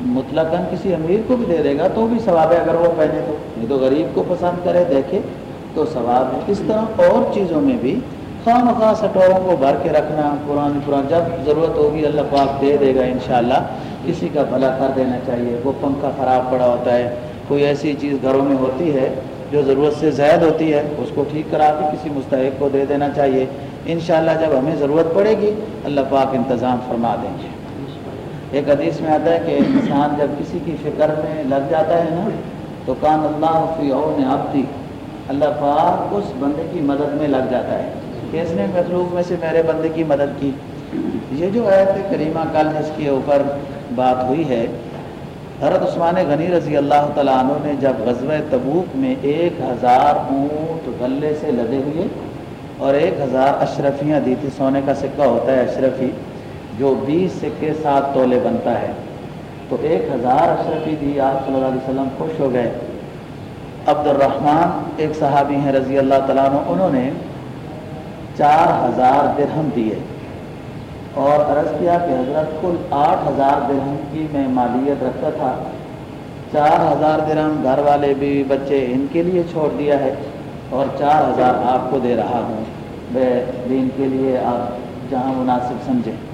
مطلق کسی امیر کو بھی دے دے گا تو بھی ثواب ہے اگر وہ پہنے تو۔ نہیں تو غریب کو پسند کرے، دیکھے تو ثواب ہے۔ اس طرح اور چیزوں میں بھی خواہ مخواہ سٹوروں کو بھر کے رکھنا قرآن قرآن جب ضرورت ہوگی اللہ پاک دے دے گا انشاءاللہ۔ کسی کا بھلا کر دینا چاہیے۔ وہ پنکھا خراب پڑا ہوتا ہے۔ کوئی ایسی چیز گھروں میں ہوتی ہے جو ضرورت سے زائد ہوتی ہے، اس کو ٹھیک کرا کے کسی مستحق کو دے دینا چاہیے۔ انشاءاللہ جب ہمیں ضرورت پڑے گی، اللہ پاک انتظام فرما دیں گے۔ ایک حدیث میں آتا ہے کہ انسان جب کسی کی فکر میں لگ جاتا ہے نا، تو کان اللہ فی نے آبتی اللہ پاک اس بندے کی مدد میں لگ جاتا ہے۔ کہ اس نے مخلوق میں سے میرے بندے کی مدد کی۔ یہ جو آیت کریمہ کل جس کے اوپر بات ہوئی ہے، حضرت عثمان غنی رضی اللہ تعالیٰ عنہ نے جب غزوہ تبوک میں ایک ہزار اونٹ غلے سے لدے ہوئے اور ایک ہزار اشرفیاں دی تھی، سونے کا سکہ ہوتا ہے اشرفی جو بیس سکے سات تولے بنتا ہے، تو ایک ہزار اشرفی دی آپ صلی اللہ علیہ وسلم خوش ہو گئے۔ عبد الرحمن ایک صحابی ہیں رضی اللہ تعالیٰ عنہ، انہوں نے چار ہزار درہم دیے۔ اور عرض کیا کہ حضرت کل آٹھ ہزار درہم کی میں مالیت رکھتا تھا۔ چار ہزار درہم گھر والے بھی بچے ان کے لیے چھوڑ دیا ہے اور چار ہزار آپ کو دے رہا ہوں۔ میں دین کے لیے آپ جہاں مناسب سمجھیں۔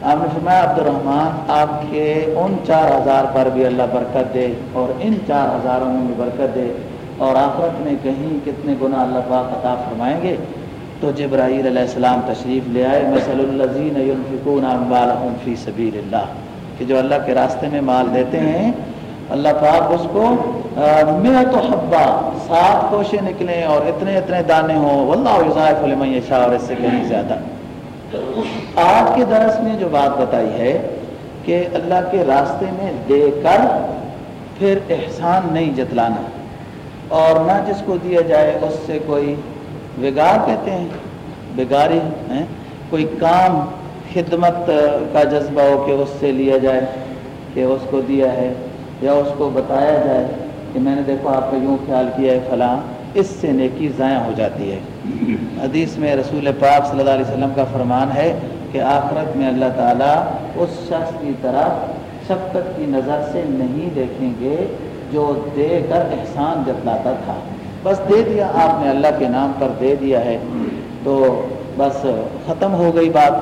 آپ نے فرمایا عبد الرحمٰن آپ کے ان چار ہزار پر بھی اللہ برکت دے اور ان چار ہزاروں میں بھی برکت دے اور آخرت میں کہیں کتنے گناہ اللہ پاک عطا فرمائیں گے؟ تو جبرائیل علیہ السلام تشریف لے آئے، مثل الزین فی سبیل اللہ، کہ جو اللہ کے راستے میں مال دیتے ہیں، اللہ پاک اس کو میں تو حبا سات کوشے نکلیں اور اتنے اتنے دانے ہوں، واللہ شاہ اور اس سے کہیں زیادہ۔ آج کے درس میں جو بات بتائی ہے کہ اللہ کے راستے میں دے کر پھر احسان نہیں جتلانا اور نہ جس کو دیا جائے اس سے کوئی بگاڑ کہتے ہیں بگاری ہیں؟ کوئی کام، خدمت کا جذبہ ہو کہ اس سے لیا جائے، کہ اس کو دیا ہے یا اس کو بتایا جائے کہ میں نے دیکھو آپ کا یوں خیال کیا ہے، فلاں، اس سے نیکی ضائع ہو جاتی ہے۔ حدیث میں رسول پاک صلی اللہ علیہ وسلم کا فرمان ہے کہ آخرت میں اللہ تعالیٰ اس شخص کی طرف شفقت کی نظر سے نہیں دیکھیں گے جو دے کر احسان جتلاتا تھا۔ بس دے دیا آپ نے، اللہ کے نام پر دے دیا ہے۔ تو بس ختم ہو گئی بات۔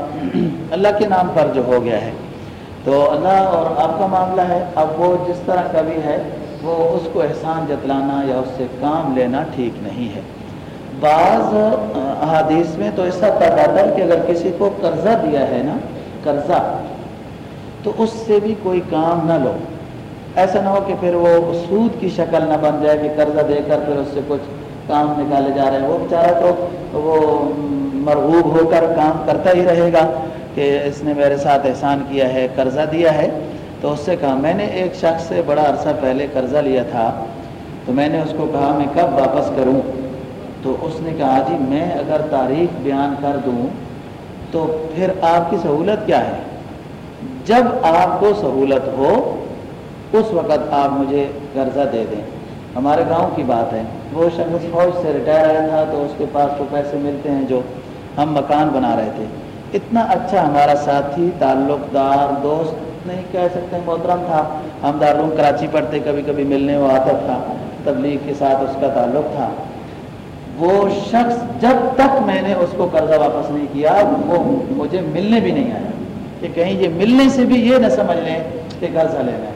اللہ کے نام پر جو ہو گیا ہے۔ تو اللہ اور آپ کا معاملہ ہے۔ اب وہ جس طرح کا بھی ہے، وہ اس کو احسان جتلانا یا اس سے کام لینا ٹھیک نہیں ہے۔ بعض احادیث میں تو ایسا ہے کہ اگر کسی کو قرضہ دیا ہے نا، قرضہ، تو اس سے بھی کوئی کام نہ لو۔ ایسا نہ ہو کہ پھر وہ سود کی شکل نہ بن جائے کہ قرضہ دے کر پھر اس سے کچھ کام نکالے جا رہے ہیں۔ وہ بیچارہ تو وہ مرغوب ہو کر کام کرتا ہی رہے گا کہ اس نے میرے ساتھ احسان کیا ہے، قرضہ دیا ہے۔ تو اس سے کہا، میں نے ایک شخص سے بڑا عرصہ پہلے قرضہ لیا تھا، تو میں نے اس کو کہا، میں کب واپس کروں؟ تو اس نے کہا جی میں اگر تاریخ بیان کر دوں تو پھر آپ کی سہولت کیا ہے؟ جب آپ کو سہولت ہو، اس وقت آپ مجھے قرضہ دے دیں۔ ہمارے گاؤں کی بات ہے، وہ شخص فوج سے ریٹائر آیا تھا تو اس کے پاس تو پیسے ملتے ہیں جو ہم مکان بنا رہے تھے۔ اتنا اچھا ہمارا ساتھی تعلق دار دوست نہیں کہہ سکتے، محترم تھا۔ ہم دارالعلوم کراچی پڑھتے، کبھی کبھی ملنے وہ آتا تھا، تبلیغ کے ساتھ اس کا تعلق تھا۔ وہ شخص جب تک میں نے اس کو قرضہ واپس نہیں کیا، وہ مجھے ملنے بھی نہیں آیا۔ کہ کہیں یہ ملنے سے بھی یہ نہ سمجھ لیں کہ قرضہ لینا ہے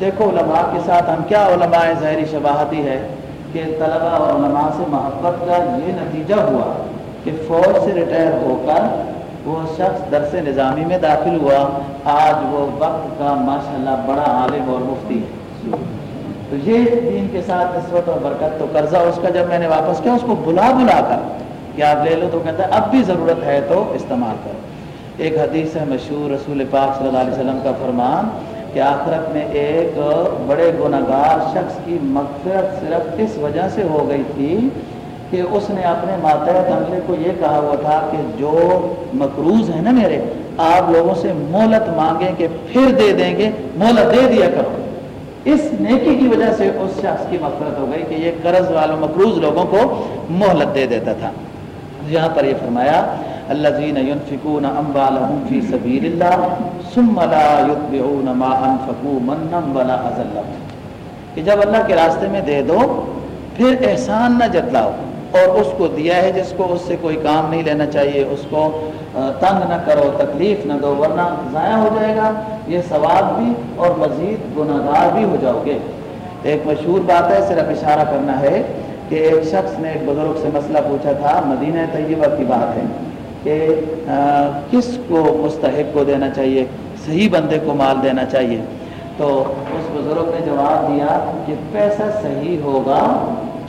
دیکھو علماء کے ساتھ ہم کیا علماء ظاہری شباہتی ہے کہ طلبہ اور علماء سے محبت کا یہ نتیجہ ہوا کہ فوج سے ریٹائر ہو کر وہ شخص درس نظامی میں داخل ہوا۔ آج وہ وقت کا ماشاءاللہ بڑا عالم اور مفتی ہے۔ تو یہ دین کے ساتھ نسبت اور برکت تو قرضہ اس کا جب میں نے واپس کیا، اس کو بلا بلا کر کہ آپ لے لو تو کہتا ہے، اب بھی ضرورت ہے تو استعمال کرو ایک حدیث ہے مشہور رسول پاک صلی اللہ علیہ وسلم کا فرمان کہ آخرت میں ایک بڑے گناہ گار شخص کی مغفرت صرف اس وجہ سے ہو گئی تھی کہ اس نے اپنے ماتحت عملے کو یہ کہا ہوا تھا کہ جو مقروض ہیں نا میرے، آپ لوگوں سے مہلت مانگیں کہ پھر دے دیں گے، مہلت دے دیا کرو۔ اس نیکی کی وجہ سے اس شخص کی مفرت ہو گئی کہ یہ قرض والوں، مقروض لوگوں کو مہلت دے دیتا تھا۔ یہاں پر یہ فرمایا اللہ زین ينفقون اموالهم في سبيل الله ثم لا يتبعون ما انفقوا منا ولا اذى کہ جب اللہ کے راستے میں دے دو، پھر احسان نہ جتلاؤ۔ اور اس کو دیا ہے جس کو اس سے کوئی کام نہیں لینا چاہیے، اس کو تنگ نہ کرو، تکلیف نہ دو، ورنہ ضائع ہو جائے گا، یہ ثواب بھی اور مزید گناہ گار بھی ہو جاؤ گے۔ ایک مشہور بات ہے، صرف اشارہ کرنا ہے کہ ایک شخص نے ایک بزرگ سے مسئلہ پوچھا تھا، مدینہ طیبہ کی بات ہے کہ کس کو مستحق کو دینا چاہیے، صحیح بندے کو مال دینا چاہیے۔ تو اس بزرگ نے جواب دیا کہ پیسہ صحیح ہوگا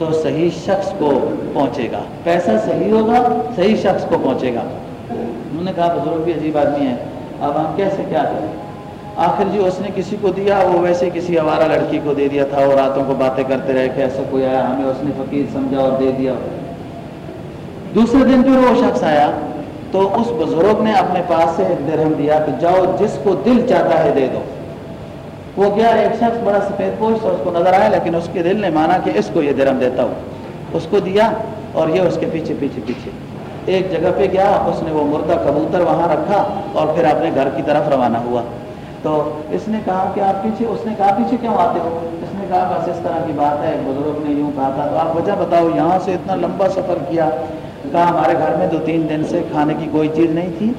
تو صحیح شخص کو پہنچے گا۔ پیسہ صحیح ہوگا، صحیح شخص کو پہنچے گا۔ انہوں نے کہا، بزرگ بھی عجیب آدمی ہے اب ہم کیسے کیا کریں؟ آخر جی اس نے کسی کو دیا، وہ ویسے کسی ہمارا لڑکی کو دے دیا تھا، وہ راتوں کو باتیں کرتے رہے، کہ ایسا کوئی آیا ہمیں، اس نے فقیر سمجھا اور دے دیا۔ دوسرے دن پھر وہ شخص آیا، تو اس بزرگ نے اپنے پاس سے درہم دیا کہ جاؤ، جس کو دل چاہتا ہے دے دو۔ وہ گیا ایک شخص بڑا سفید پوش تھا اس کو نظر آیا لیکن اس کے دل نے مانا کہ اس کو یہ درم دیتا ہوں۔ اس کو دیا اور یہ اس کے پیچھے پیچھے پیچھے۔ ایک جگہ پہ گیا، اس نے وہ مردہ کبوتر وہاں رکھا اور پھر اپنے گھر کی طرف روانہ ہوا۔ تو اس نے کہا کہ آپ پیچھے، اس نے کہا پیچھے کیوں آتے ہو؟ اس نے کہا بس اس طرح کی بات ہے بزرگ نے یوں کہا تھا۔ تو آپ وجہ بتاؤ، یہاں سے اتنا لمبا سفر کیا۔ کہا ہمارے گھر میں دو تین دن سے کھانے کی کوئی چیز نہیں تھی۔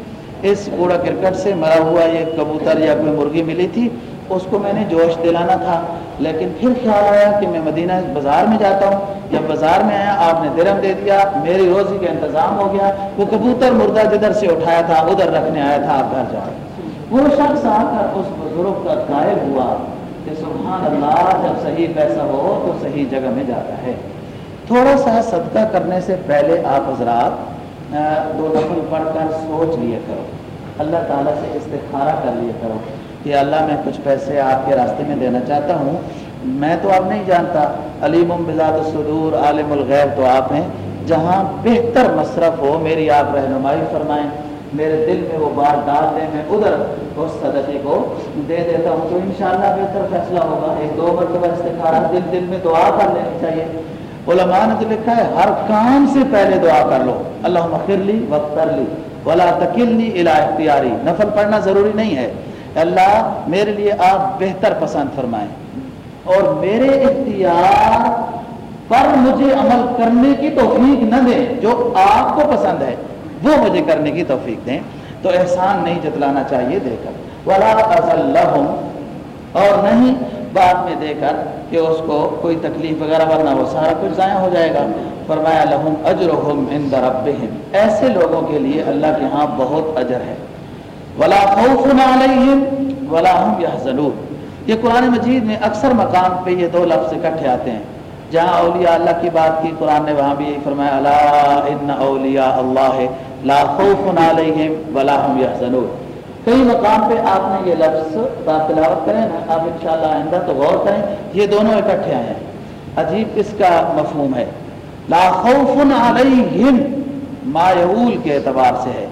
اس کوڑا کرکٹ سے مرا ہوا یہ کبوتر یا کوئی مرغی ملی تھی۔ اس کو میں نے جوش دلانا تھا، لیکن پھر خیال آیا کہ میں مدینہ بازار میں جاتا ہوں۔ جب بازار میں آیا، آپ نے درم دے دیا، میری روزی کا انتظام ہو گیا۔ وہ کبوتر مردہ جدھر سے اٹھایا تھا، ادھر رکھنے آیا تھا، آپ گھر جاؤ۔ وہ شخص آ کر اس بزرگ کا قائب ہوا کہ سبحان اللہ، جب صحیح پیسہ ہو تو صحیح جگہ میں جاتا ہے۔ تھوڑا سا صدقہ کرنے سے پہلے آپ حضرات دو نفل پڑھ کر سوچ لیا کرو۔ اللہ تعالیٰ سے استخارہ کر لیا کرو۔ کہ اللہ میں کچھ پیسے آپ کے راستے میں دینا چاہتا ہوں۔ میں تو آپ نہیں جانتا۔ علیم بزاد الصدور، عالم الغیب تو آپ ہیں۔ جہاں بہتر مصرف ہو، میری آپ رہنمائی فرمائیں۔ میرے دل میں وہ بات ڈال دیں۔ میں ادھر اس صدقے کو دے دیتا ہوں۔ تو انشاءاللہ بہتر فیصلہ ہوگا۔ ایک دو مرتبہ استخارہ، دل دل میں دعا کر لینی چاہیے۔ علماء نے تو لکھا ہے، ہر کام سے پہلے دعا کر لو۔ اللہ مخر لی وقت لی۔ ولا تکلنی الا اختیاری۔ نفل پڑھنا ضروری نہیں ہے۔ اللہ میرے لیے آپ بہتر پسند فرمائیں اور میرے اختیار پر مجھے عمل کرنے کی توفیق نہ دیں، جو آپ کو پسند ہے، وہ مجھے کرنے کی توفیق دیں۔ تو احسان نہیں جتلانا چاہیے دے کر۔ ولا اور نہیں، بعد میں دے کر کہ اس کو کوئی تکلیف وغیرہ ورنہ وہ سارا کچھ ضائع ہو جائے گا۔ فرمایا لہم اجرہم عند ربہم ایسے لوگوں کے لیے اللہ کے ہاں بہت اجر ہے۔ ولا خوف علیہم ولا هم يحزنون یہ قرآن مجید میں اکثر مقام پہ یہ دو لفظ اکٹھے آتے ہیں۔ جہاں اولیاء اللہ کی بات کی، قرآن نے وہاں بھی فرمایا اللہ ان اولیاء اللہ لا خوف علیہم ولا هم يحزنون کئی مقام پہ آپ نے یہ لفظ بات تلاوت کریں نا، آپ انشاءاللہ آئندہ تو غور کریں، یہ دونوں اکٹھے آئے ہیں۔ عجیب اس کا مفہوم ہے۔ لا خوف علیہم ما یعول کے اعتبار سے ہے۔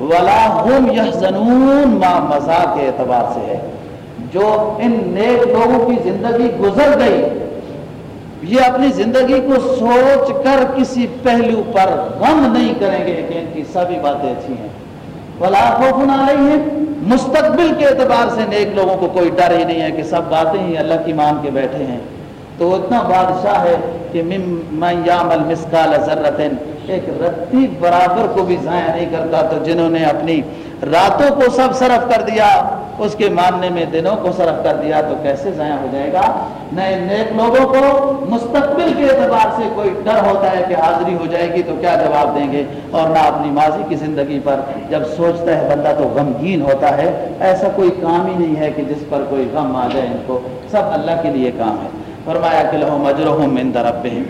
ولا هم يحزنون ما مزا کے اعتبار سے ہے۔ جو ان نیک لوگوں کی زندگی گزر گئی، یہ اپنی زندگی کو سوچ کر کسی پہلو پر غم نہیں کریں گے کہ ان کی سبھی باتیں اچھی ہیں۔ ولا خوف علیہم، مستقبل کے اعتبار سے نیک لوگوں کو کوئی ڈر ہی نہیں ہے کہ سب باتیں ہی اللہ کی مان کے بیٹھے ہیں۔ تو اتنا بادشاہ ہے کہ من یعمل مسقال ذرۃ ایک رتی برابر کو بھی ضائع نہیں کرتا تو جنہوں نے اپنی راتوں کو سب صرف کر دیا، اس کے ماننے میں دنوں کو صرف کر دیا تو کیسے ضائع ہو جائے گا؟ نئے نیک لوگوں کو مستقبل کے اعتبار سے کوئی ڈر ہوتا ہے کہ حاضری ہو جائے گی تو کیا جواب دیں گے؟ اور نہ اپنی ماضی کی زندگی پر جب سوچتا ہے بندہ تو غمگین ہوتا ہے، ایسا کوئی کام ہی نہیں ہے کہ جس پر کوئی غم آ جائے ان کو۔ سب اللہ کے لیے کام ہے۔ فرمایا کہ لہم اجرہم من دربہم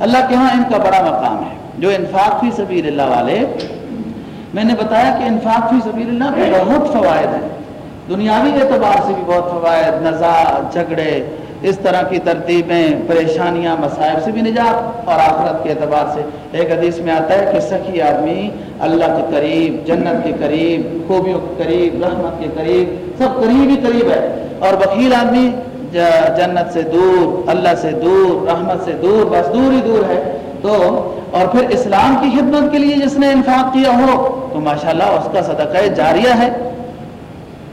اللہ کے ہاں ان کا بڑا مقام ہے۔ جو انفاق فی سبیل اللہ والے، میں نے بتایا کہ انفاق فی سبیل اللہ پہ بہت فوائد ہیں۔ دنیاوی اعتبار سے بھی بہت فوائد نزا جھگڑے، اس طرح کی ترتیبیں، پریشانیاں، مسائب سے بھی نجات اور آخرت کے اعتبار سے۔ ایک حدیث میں آتا ہے کہ سخی آدمی اللہ کے قریب، جنت کے قریب، خوبیوں کے قریب، رحمت کے قریب، سب قریب ہی قریب ہے۔ اور بکیل آدمی جنت سے دور، اللہ سے دور، رحمت سے دور، بس دور ہی دور ہے۔ تو اور پھر اسلام کی خدمت کے لیے جس نے انفاق کیا ہو، تو ماشاءاللہ اس کا صدقہ جاریہ ہے۔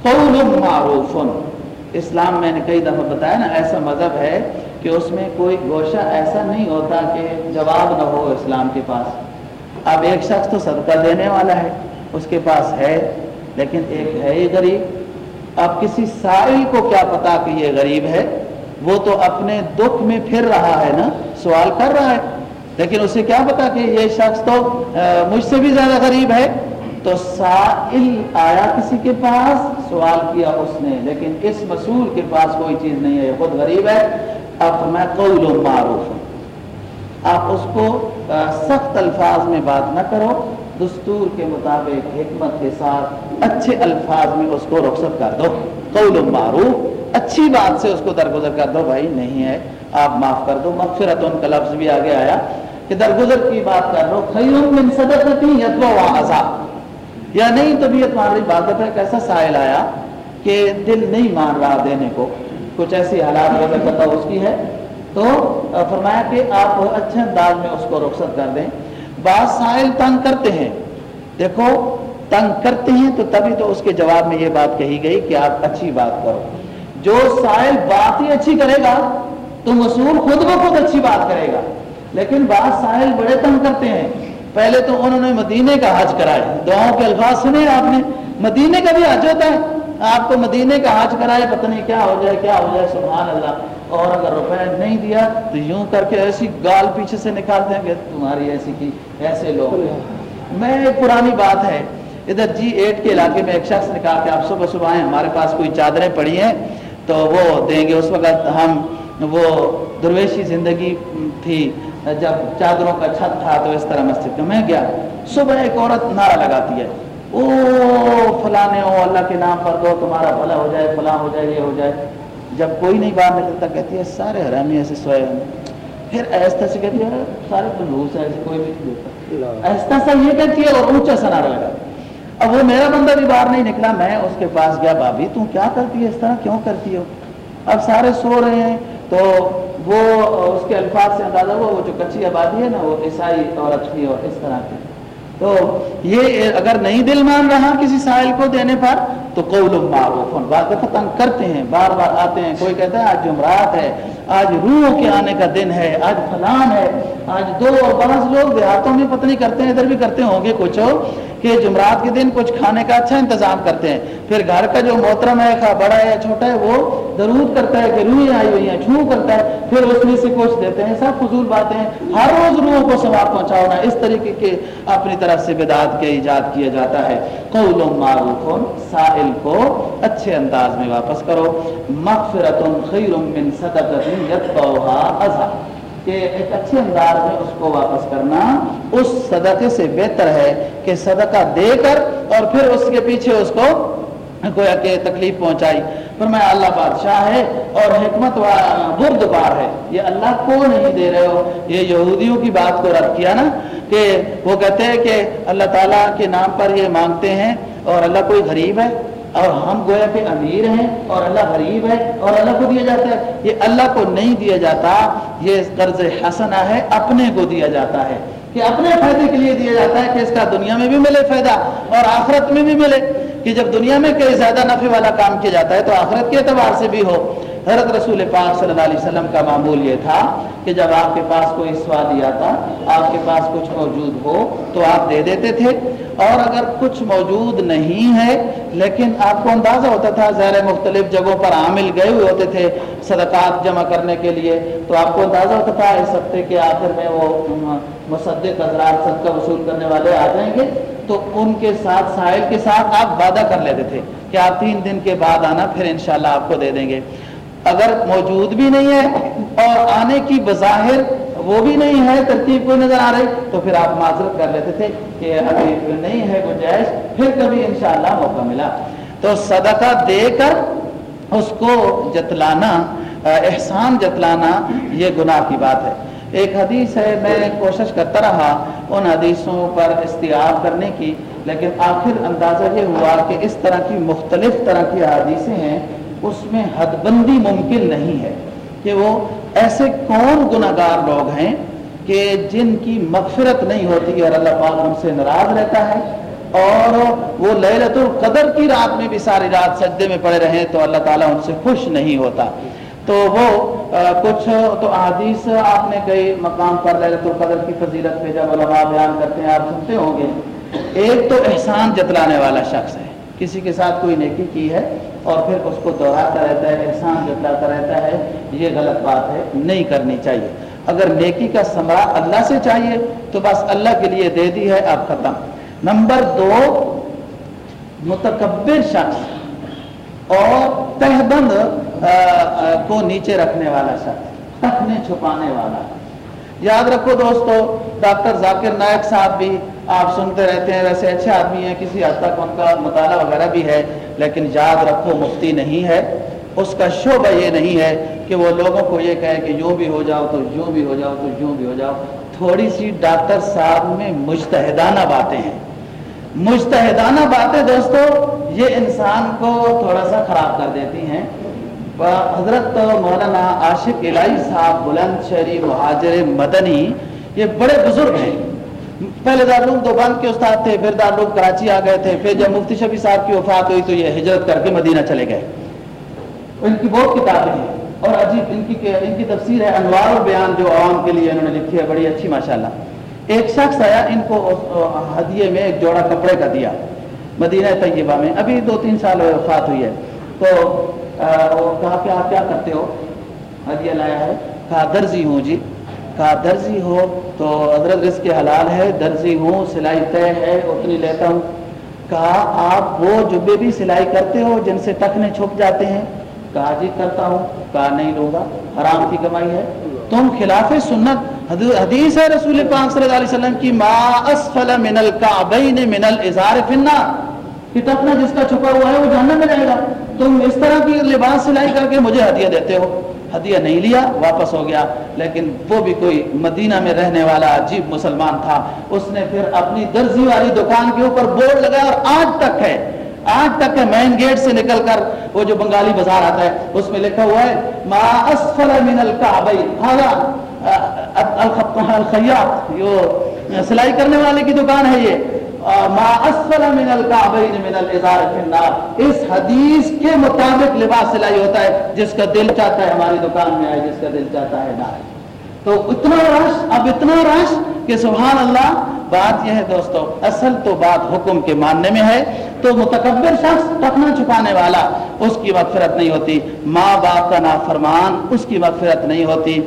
قول معروف اسلام میں نے کئی دفعہ بتایا نا، ایسا مذہب ہے کہ اس میں کوئی گوشہ ایسا نہیں ہوتا کہ جواب نہ ہو اسلام کے پاس۔ اب ایک شخص تو صدقہ دینے والا ہے، اس کے پاس ہے، لیکن ایک ہے ہی غریب۔ اب کسی سائل کو کیا پتا کہ یہ غریب ہے؟ وہ تو اپنے دکھ میں پھر رہا ہے نا، سوال کر رہا ہے۔ لیکن اسے کیا پتا کہ یہ شخص تو مجھ سے بھی زیادہ غریب ہے؟ تو سائل آیا کسی کے پاس؟ سوال کیا اس نے، لیکن اس مسئول کے پاس کوئی چیز نہیں ہے خود غریب ہے۔ اب میں قول و معروف ہوں۔ آپ اس کو سخت الفاظ میں بات نہ کرو۔ دستور کے مطابق، حکمت کے ساتھ اچھے الفاظ میں اس کو رخصت کر دو۔ قول و معروف، اچھی بات سے اس کو درگزر کر دو۔ بھائی، نہیں ہے۔ آپ معاف کر دو۔ مغفرت ان کا لفظ بھی آگے آیا۔ کہ درگزر کی بات کر رہو خیر من صدقتی یتبع عذاب۔ یا نہیں طبیعت مان رہی بات ہے کیسا سائل آیا کہ دل نہیں مان رہا دینے کو۔ کچھ ایسی حالات وغیرہ پتہ اس کی ہے تو فرمایا کہ آپ اچھے انداز میں اس کو رخصت کر دیں۔ بعض سائل تنگ کرتے ہیں۔ دیکھو، تنگ کرتے ہیں تو تبھی تو اس کے جواب میں یہ بات کہی گئی کہ آپ اچھی بات کرو۔ جو سائل بات ہی اچھی کرے گا، تو مسئول خود بخود اچھی بات کرے گا۔ لیکن بعض ساحل بڑے تنگ کرتے ہیں۔ پہلے تو انہوں نے مدینے کا حج کرائے دعاؤں کے الفاظ سنے آپ نے۔ مدینے کا بھی حج ہوتا ہے۔ آپ کو مدینے کا حج کرائے پتہ نہیں کیا ہو جائے، کیا ہو جائے، سبحان اللہ۔ اور اگر روپے نہیں دیا تو یوں کر کے ایسی گال پیچھے سے نکالتے ہیں کہ تمہاری ایسی کی، ایسے لوگ میں ایک پرانی بات ہے۔ ادھر جی ایٹ کے علاقے میں ایک شخص نے کہا کہ آپ صبح صبح آئیں، ہمارے پاس کوئی چادریں پڑی ہیں تو وہ دیں گے۔ اس وقت ہم وہ درویشی زندگی تھی جب چادروں کا چھت تھا تو اس طرح مسجد میں گیا صبح ایک عورت نعرہ لگاتی ہے او فلانے ہو اللہ کے نام پر دو تمہارا بھلا ہو جائے فلاں ہو جائے یہ ہو جائے جب کوئی نہیں باہر نکلتا کہتی ہے سارے حرامی ایسے سوئے پھر ایستا سے کہتی ہے سارے بلوس ہے ایسے کوئی بھی نہیں ایستا سا یہ کہتی ہے اور اونچا سا نعرہ لگا اب وہ میرا بندہ بھی باہر نہیں نکلا میں اس کے پاس گیا بابی تم کیا کرتی ہے اس طرح کیوں کرتی ہو اب سارے سو رہے ہیں تو وہ اس کے الفاظ سے اندازہ ہوا، وہ جو کچی آبادی ہے نا، وہ عیسائی عورت تھی اور اس طرح کی۔ تو یہ اگر نہیں دل مان رہا کسی سائل کو دینے پر، تو قول معروف۔ ختم کرتے ہیں، بار بار آتے ہیں۔ کوئی کہتا ہے، آج جمعرات ہے، آج روح کے آنے کا دن ہے، آج فلان ہے، آج دو اور بعض لوگ دیہاتوں میں پتہ نہیں کرتے ہیں، ادھر بھی کرتے ہوں گے، کچھ کہ جمعرات کے دن کچھ کھانے کا اچھا انتظام کرتے ہیں۔ پھر گھر کا جو محترم ہے، خواہ بڑا ہے یا چھوٹا ہے، وہ درود کرتا ہے کہ روحیں آئی ہوئی ہیں، چھو کرتا ہے۔ پھر اس میں سے کچھ دیتے ہیں، سب فضول باتیں ہیں۔ ہر روز روحوں کو ثواب پہنچاؤ نا اس طریقے کے اپنی طرف سے بدعت کے ایجاد کیا جاتا ہے۔ قول معروف سائل کو اچھے انداز میں واپس کرو۔ مغفرت خیر من صدقت یتبعها اذى کہ ایک اچھے انداز میں اس کو واپس کرنا اس صدقے سے بہتر ہے کہ صدقہ دے کر اور پھر اس کے پیچھے اس کو گویا کہ تکلیف پہنچائی۔ پر میں اللہ بادشاہ ہے اور حکمت بار ہے۔ یہ اللہ کو نہیں دے رہے ہو۔ یہ یہودیوں کی بات کو رد کیا نا کہ وہ کہتے ہیں کہ اللہ تعالیٰ کے نام پر یہ مانگتے ہیں اور اللہ کوئی غریب ہے؟ اور ہم گویا کہ امیر ہیں اور اللہ غریب ہے اور اللہ کو دیا جاتا ہے۔ یہ اللہ کو نہیں دیا جاتا، یہ قرض حسنہ ہے، اپنے کو دیا جاتا ہے۔ کہ اپنے فائدے کے لیے دیا جاتا ہے کہ اس کا دنیا میں بھی ملے فائدہ اور آخرت میں بھی ملے۔ کہ جب دنیا میں کئی زیادہ نفع والا کام کیا جاتا ہے تو آخرت کے اعتبار سے بھی ہو۔ حضرت رسول پاک صلی اللہ علیہ وسلم کا معمول یہ تھا کہ جب آپ کے پاس کوئی سواد آتا آپ کے پاس کچھ موجود ہو تو آپ دے دیتے تھے۔ اور اگر کچھ موجود نہیں ہے، لیکن آپ کو اندازہ ہوتا تھا زیر مختلف جگہوں پر عامل گئے ہوئے ہوتے تھے صدقات جمع کرنے کے لیے، تو آپ کو اندازہ ہوتا تھا اس ہفتے کے آخر میں وہ مصدق حضرات صدقہ وصول کرنے والے آ جائیں گے۔ تو ان کے ساتھ ساحل کے ساتھ آپ وعدہ کر لیتے تھے کہ آپ تین دن کے بعد آنا، پھر انشاءاللہ آپ کو دے دیں گے۔ اگر موجود بھی نہیں ہے اور آنے کی بظاہر وہ بھی نہیں ہے، ترتیب کوئی نظر آ رہی، تو پھر آپ معذرت کر لیتے تھے کہ ابھی نہیں ہے گنجائش پھر کبھی انشاءاللہ موقع ملا۔ تو صدقہ دے کر اس کو جتلانا، احسان جتلانا، یہ گناہ کی بات ہے۔ ایک حدیث ہے، میں کوشش کرتا رہا ان حدیثوں پر استعاب کرنے کی، لیکن آخر اندازہ یہ ہوا کہ اس طرح کی مختلف طرح کی حدیثیں ہیں اس میں حد بندی ممکن نہیں ہے کہ وہ ایسے کون گناہ گار لوگ ہیں کہ جن کی مغفرت نہیں ہوتی اور اللہ پاک ان سے ناراض رہتا ہے اور وہ للت القدر کی رات میں بھی ساری رات سجدے میں پڑے رہیں تو اللہ تعالیٰ ان سے خوش نہیں ہوتا۔ تو وہ کچھ، تو احادیث آپ نے کئی مقام پر للت القدر کی فضیلت پہ جب علماء بیان کرتے ہیں، آپ سنتے ہوں گے۔ ایک تو احسان جتلانے والا شخص ہے۔ کسی کے ساتھ کوئی نیکی کی ہے؟ اور پھر اس کو دہراتا رہتا ہے، احسان جتلاتا رہتا ہے، یہ غلط بات ہے، نہیں کرنی چاہیے۔ اگر نیکی کا سمرا اللہ سے چاہیے، تو بس اللہ کے لیے دے دی ہے اب ختم۔ نمبر دو، متکبر شخص اور تہبند کو نیچے رکھنے والا شخص رکھنے چھپانے والا۔ یاد رکھو دوستو، ڈاکٹر ذاکر نائک صاحب بھی آپ سنتے رہتے ہیں، ویسے اچھے آدمی ہیں، کسی حد تک ان کا مطالعہ وغیرہ بھی ہے، لیکن یاد رکھو، مفتی نہیں ہے۔ اس کا شعبہ یہ نہیں ہے کہ وہ لوگوں کو یہ کہے کہ یوں بھی ہو جاؤ تو یوں بھی ہو جاؤ تو یوں بھی ہو جاؤ۔ تھوڑی سی ڈاکٹر صاحب میں مجتہدانہ باتیں ہیں۔ مجتہدانہ باتیں دوستو، یہ انسان کو تھوڑا سا خراب کر دیتی ہیں۔ حضرت مولانا عاشق الہی صاحب بلند شہری مہاجر مدنی، یہ بڑے بزرگ ہیں۔ پہلے دارالعلوم دو بند کے استاد تھے، پھر دارالعلوم کراچی آ گئے تھے، پھر جب مفتی شفیع صاحب کی وفات ہوئی تو یہ ہجرت کر کے مدینہ چلے گئے۔ ان کی بہت کتابیں ہیں۔ اور عجیب، ان کی ان کی تفسیر ہے انوار و بیان جو عوام کے لیے انہوں نے لکھی ہے، بڑی اچھی، ماشاءاللہ۔ ایک شخص آیا، ان کو ہدیے میں ایک جوڑا کپڑے کا دیا۔ مدینہ طیبہ میں، ابھی دو تین سال وفات ہوئی ہے۔ تو کہا کہ آپ کیا کرتے ہو؟ ہدیہ لایا ہے۔ کہا، درزی ہوں جی۔ کہا درزی ہو تو حضرت رزق کے حلال ہے، درزی ہوں، سلائی طے ہے، اتنی لیتا ہوں۔ کہا، آپ وہ جبے بھی سلائی کرتے ہو جن سے ٹکنے چھپ جاتے ہیں۔ کہا جی کرتا ہوں۔ کہا، نہیں لوں گا، حرام کی کمائی ہے۔ تم خلاف سنت، حدیث ہے رسول پاک صلی اللہ علیہ وسلم کی، ما اسفل من الکعبین من الازار فی النار۔ کہ ٹکنا جس کا چھپا ہوا ہے، وہ جہنم میں جائے گا۔ تم اس طرح کی لباس سلائی کر کے مجھے ہدیہ دیتے ہو۔ ہدیہ نہیں لیا، واپس ہو گیا۔ لیکن وہ بھی کوئی مدینہ میں رہنے والا عجیب مسلمان تھا۔ اس نے پھر اپنی درزی والی دکان کے اوپر بورڈ لگایا اور آج تک ہے آج تک ہے مین گیٹ سے نکل کر وہ جو بنگالی بازار آتا ہے، اس میں لکھا ہوا ہے، ما اسفل من الکعبین هذا الخیاط سلائی کرنے والے کی دکان ہے یہ۔ ما اسفل من الکعبین من الازار فی النار۔ اس حدیث کے مطابق لباس سلائی ہوتا ہے، جس کا دل چاہتا ہے ہماری دکان میں آئے، جس کا دل چاہتا ہے نہ تو اتنا رش، اب اتنا رش کہ سبحان اللہ، بات یہ ہے دوستو، اصل تو بات حکم کے ماننے میں ہے۔ تو متکبر شخص ٹکنا چھپانے والا، اس کی مغفرت نہیں ہوتی۔ ماں باپ کا نافرمان، اس کی مغفرت نہیں ہوتی۔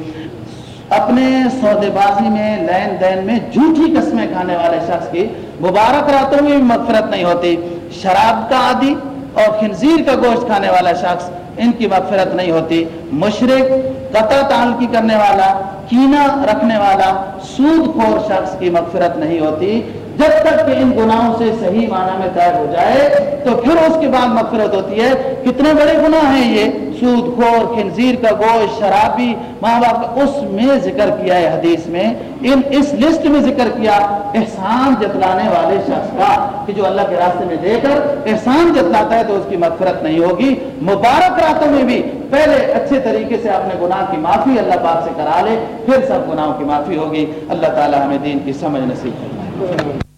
اپنے سودے بازی میں، لین دین میں جھوٹی قسمیں کھانے والے شخص کی مبارک راتوں میں بھی مغفرت نہیں ہوتی۔ شراب کا عادی اور خنزیر کا گوشت کھانے والا شخص ان کی مغفرت نہیں ہوتی۔ مشرق، قطع تعلقی کرنے والا، کینہ رکھنے والا، سود خور شخص کی مغفرت نہیں ہوتی۔ جب تک کہ ان گناہوں سے صحیح معنی میں طے ہو جائے، تو پھر اس کے بعد مغفرت ہوتی ہے۔ کتنے بڑے گناہ ہیں یہ؟ سود، خور، خنزیر کا گوشت، شرابی، ماں باپ کا، اس میں ذکر کیا ہے حدیث میں۔ ان اس لسٹ میں ذکر کیا احسان جتلانے والے شخص کا، کہ جو اللہ کے راستے میں دے کر احسان جتلاتا ہے تو اس کی مغفرت نہیں ہوگی۔ مبارک راتوں میں بھی پہلے اچھے طریقے سے اپنے گناہ کی معافی اللہ پاک سے کرا لے، پھر سب گناہوں کی معافی ہوگی۔ اللہ تعالی ہمیں دین کی سمجھ نصیب کرنا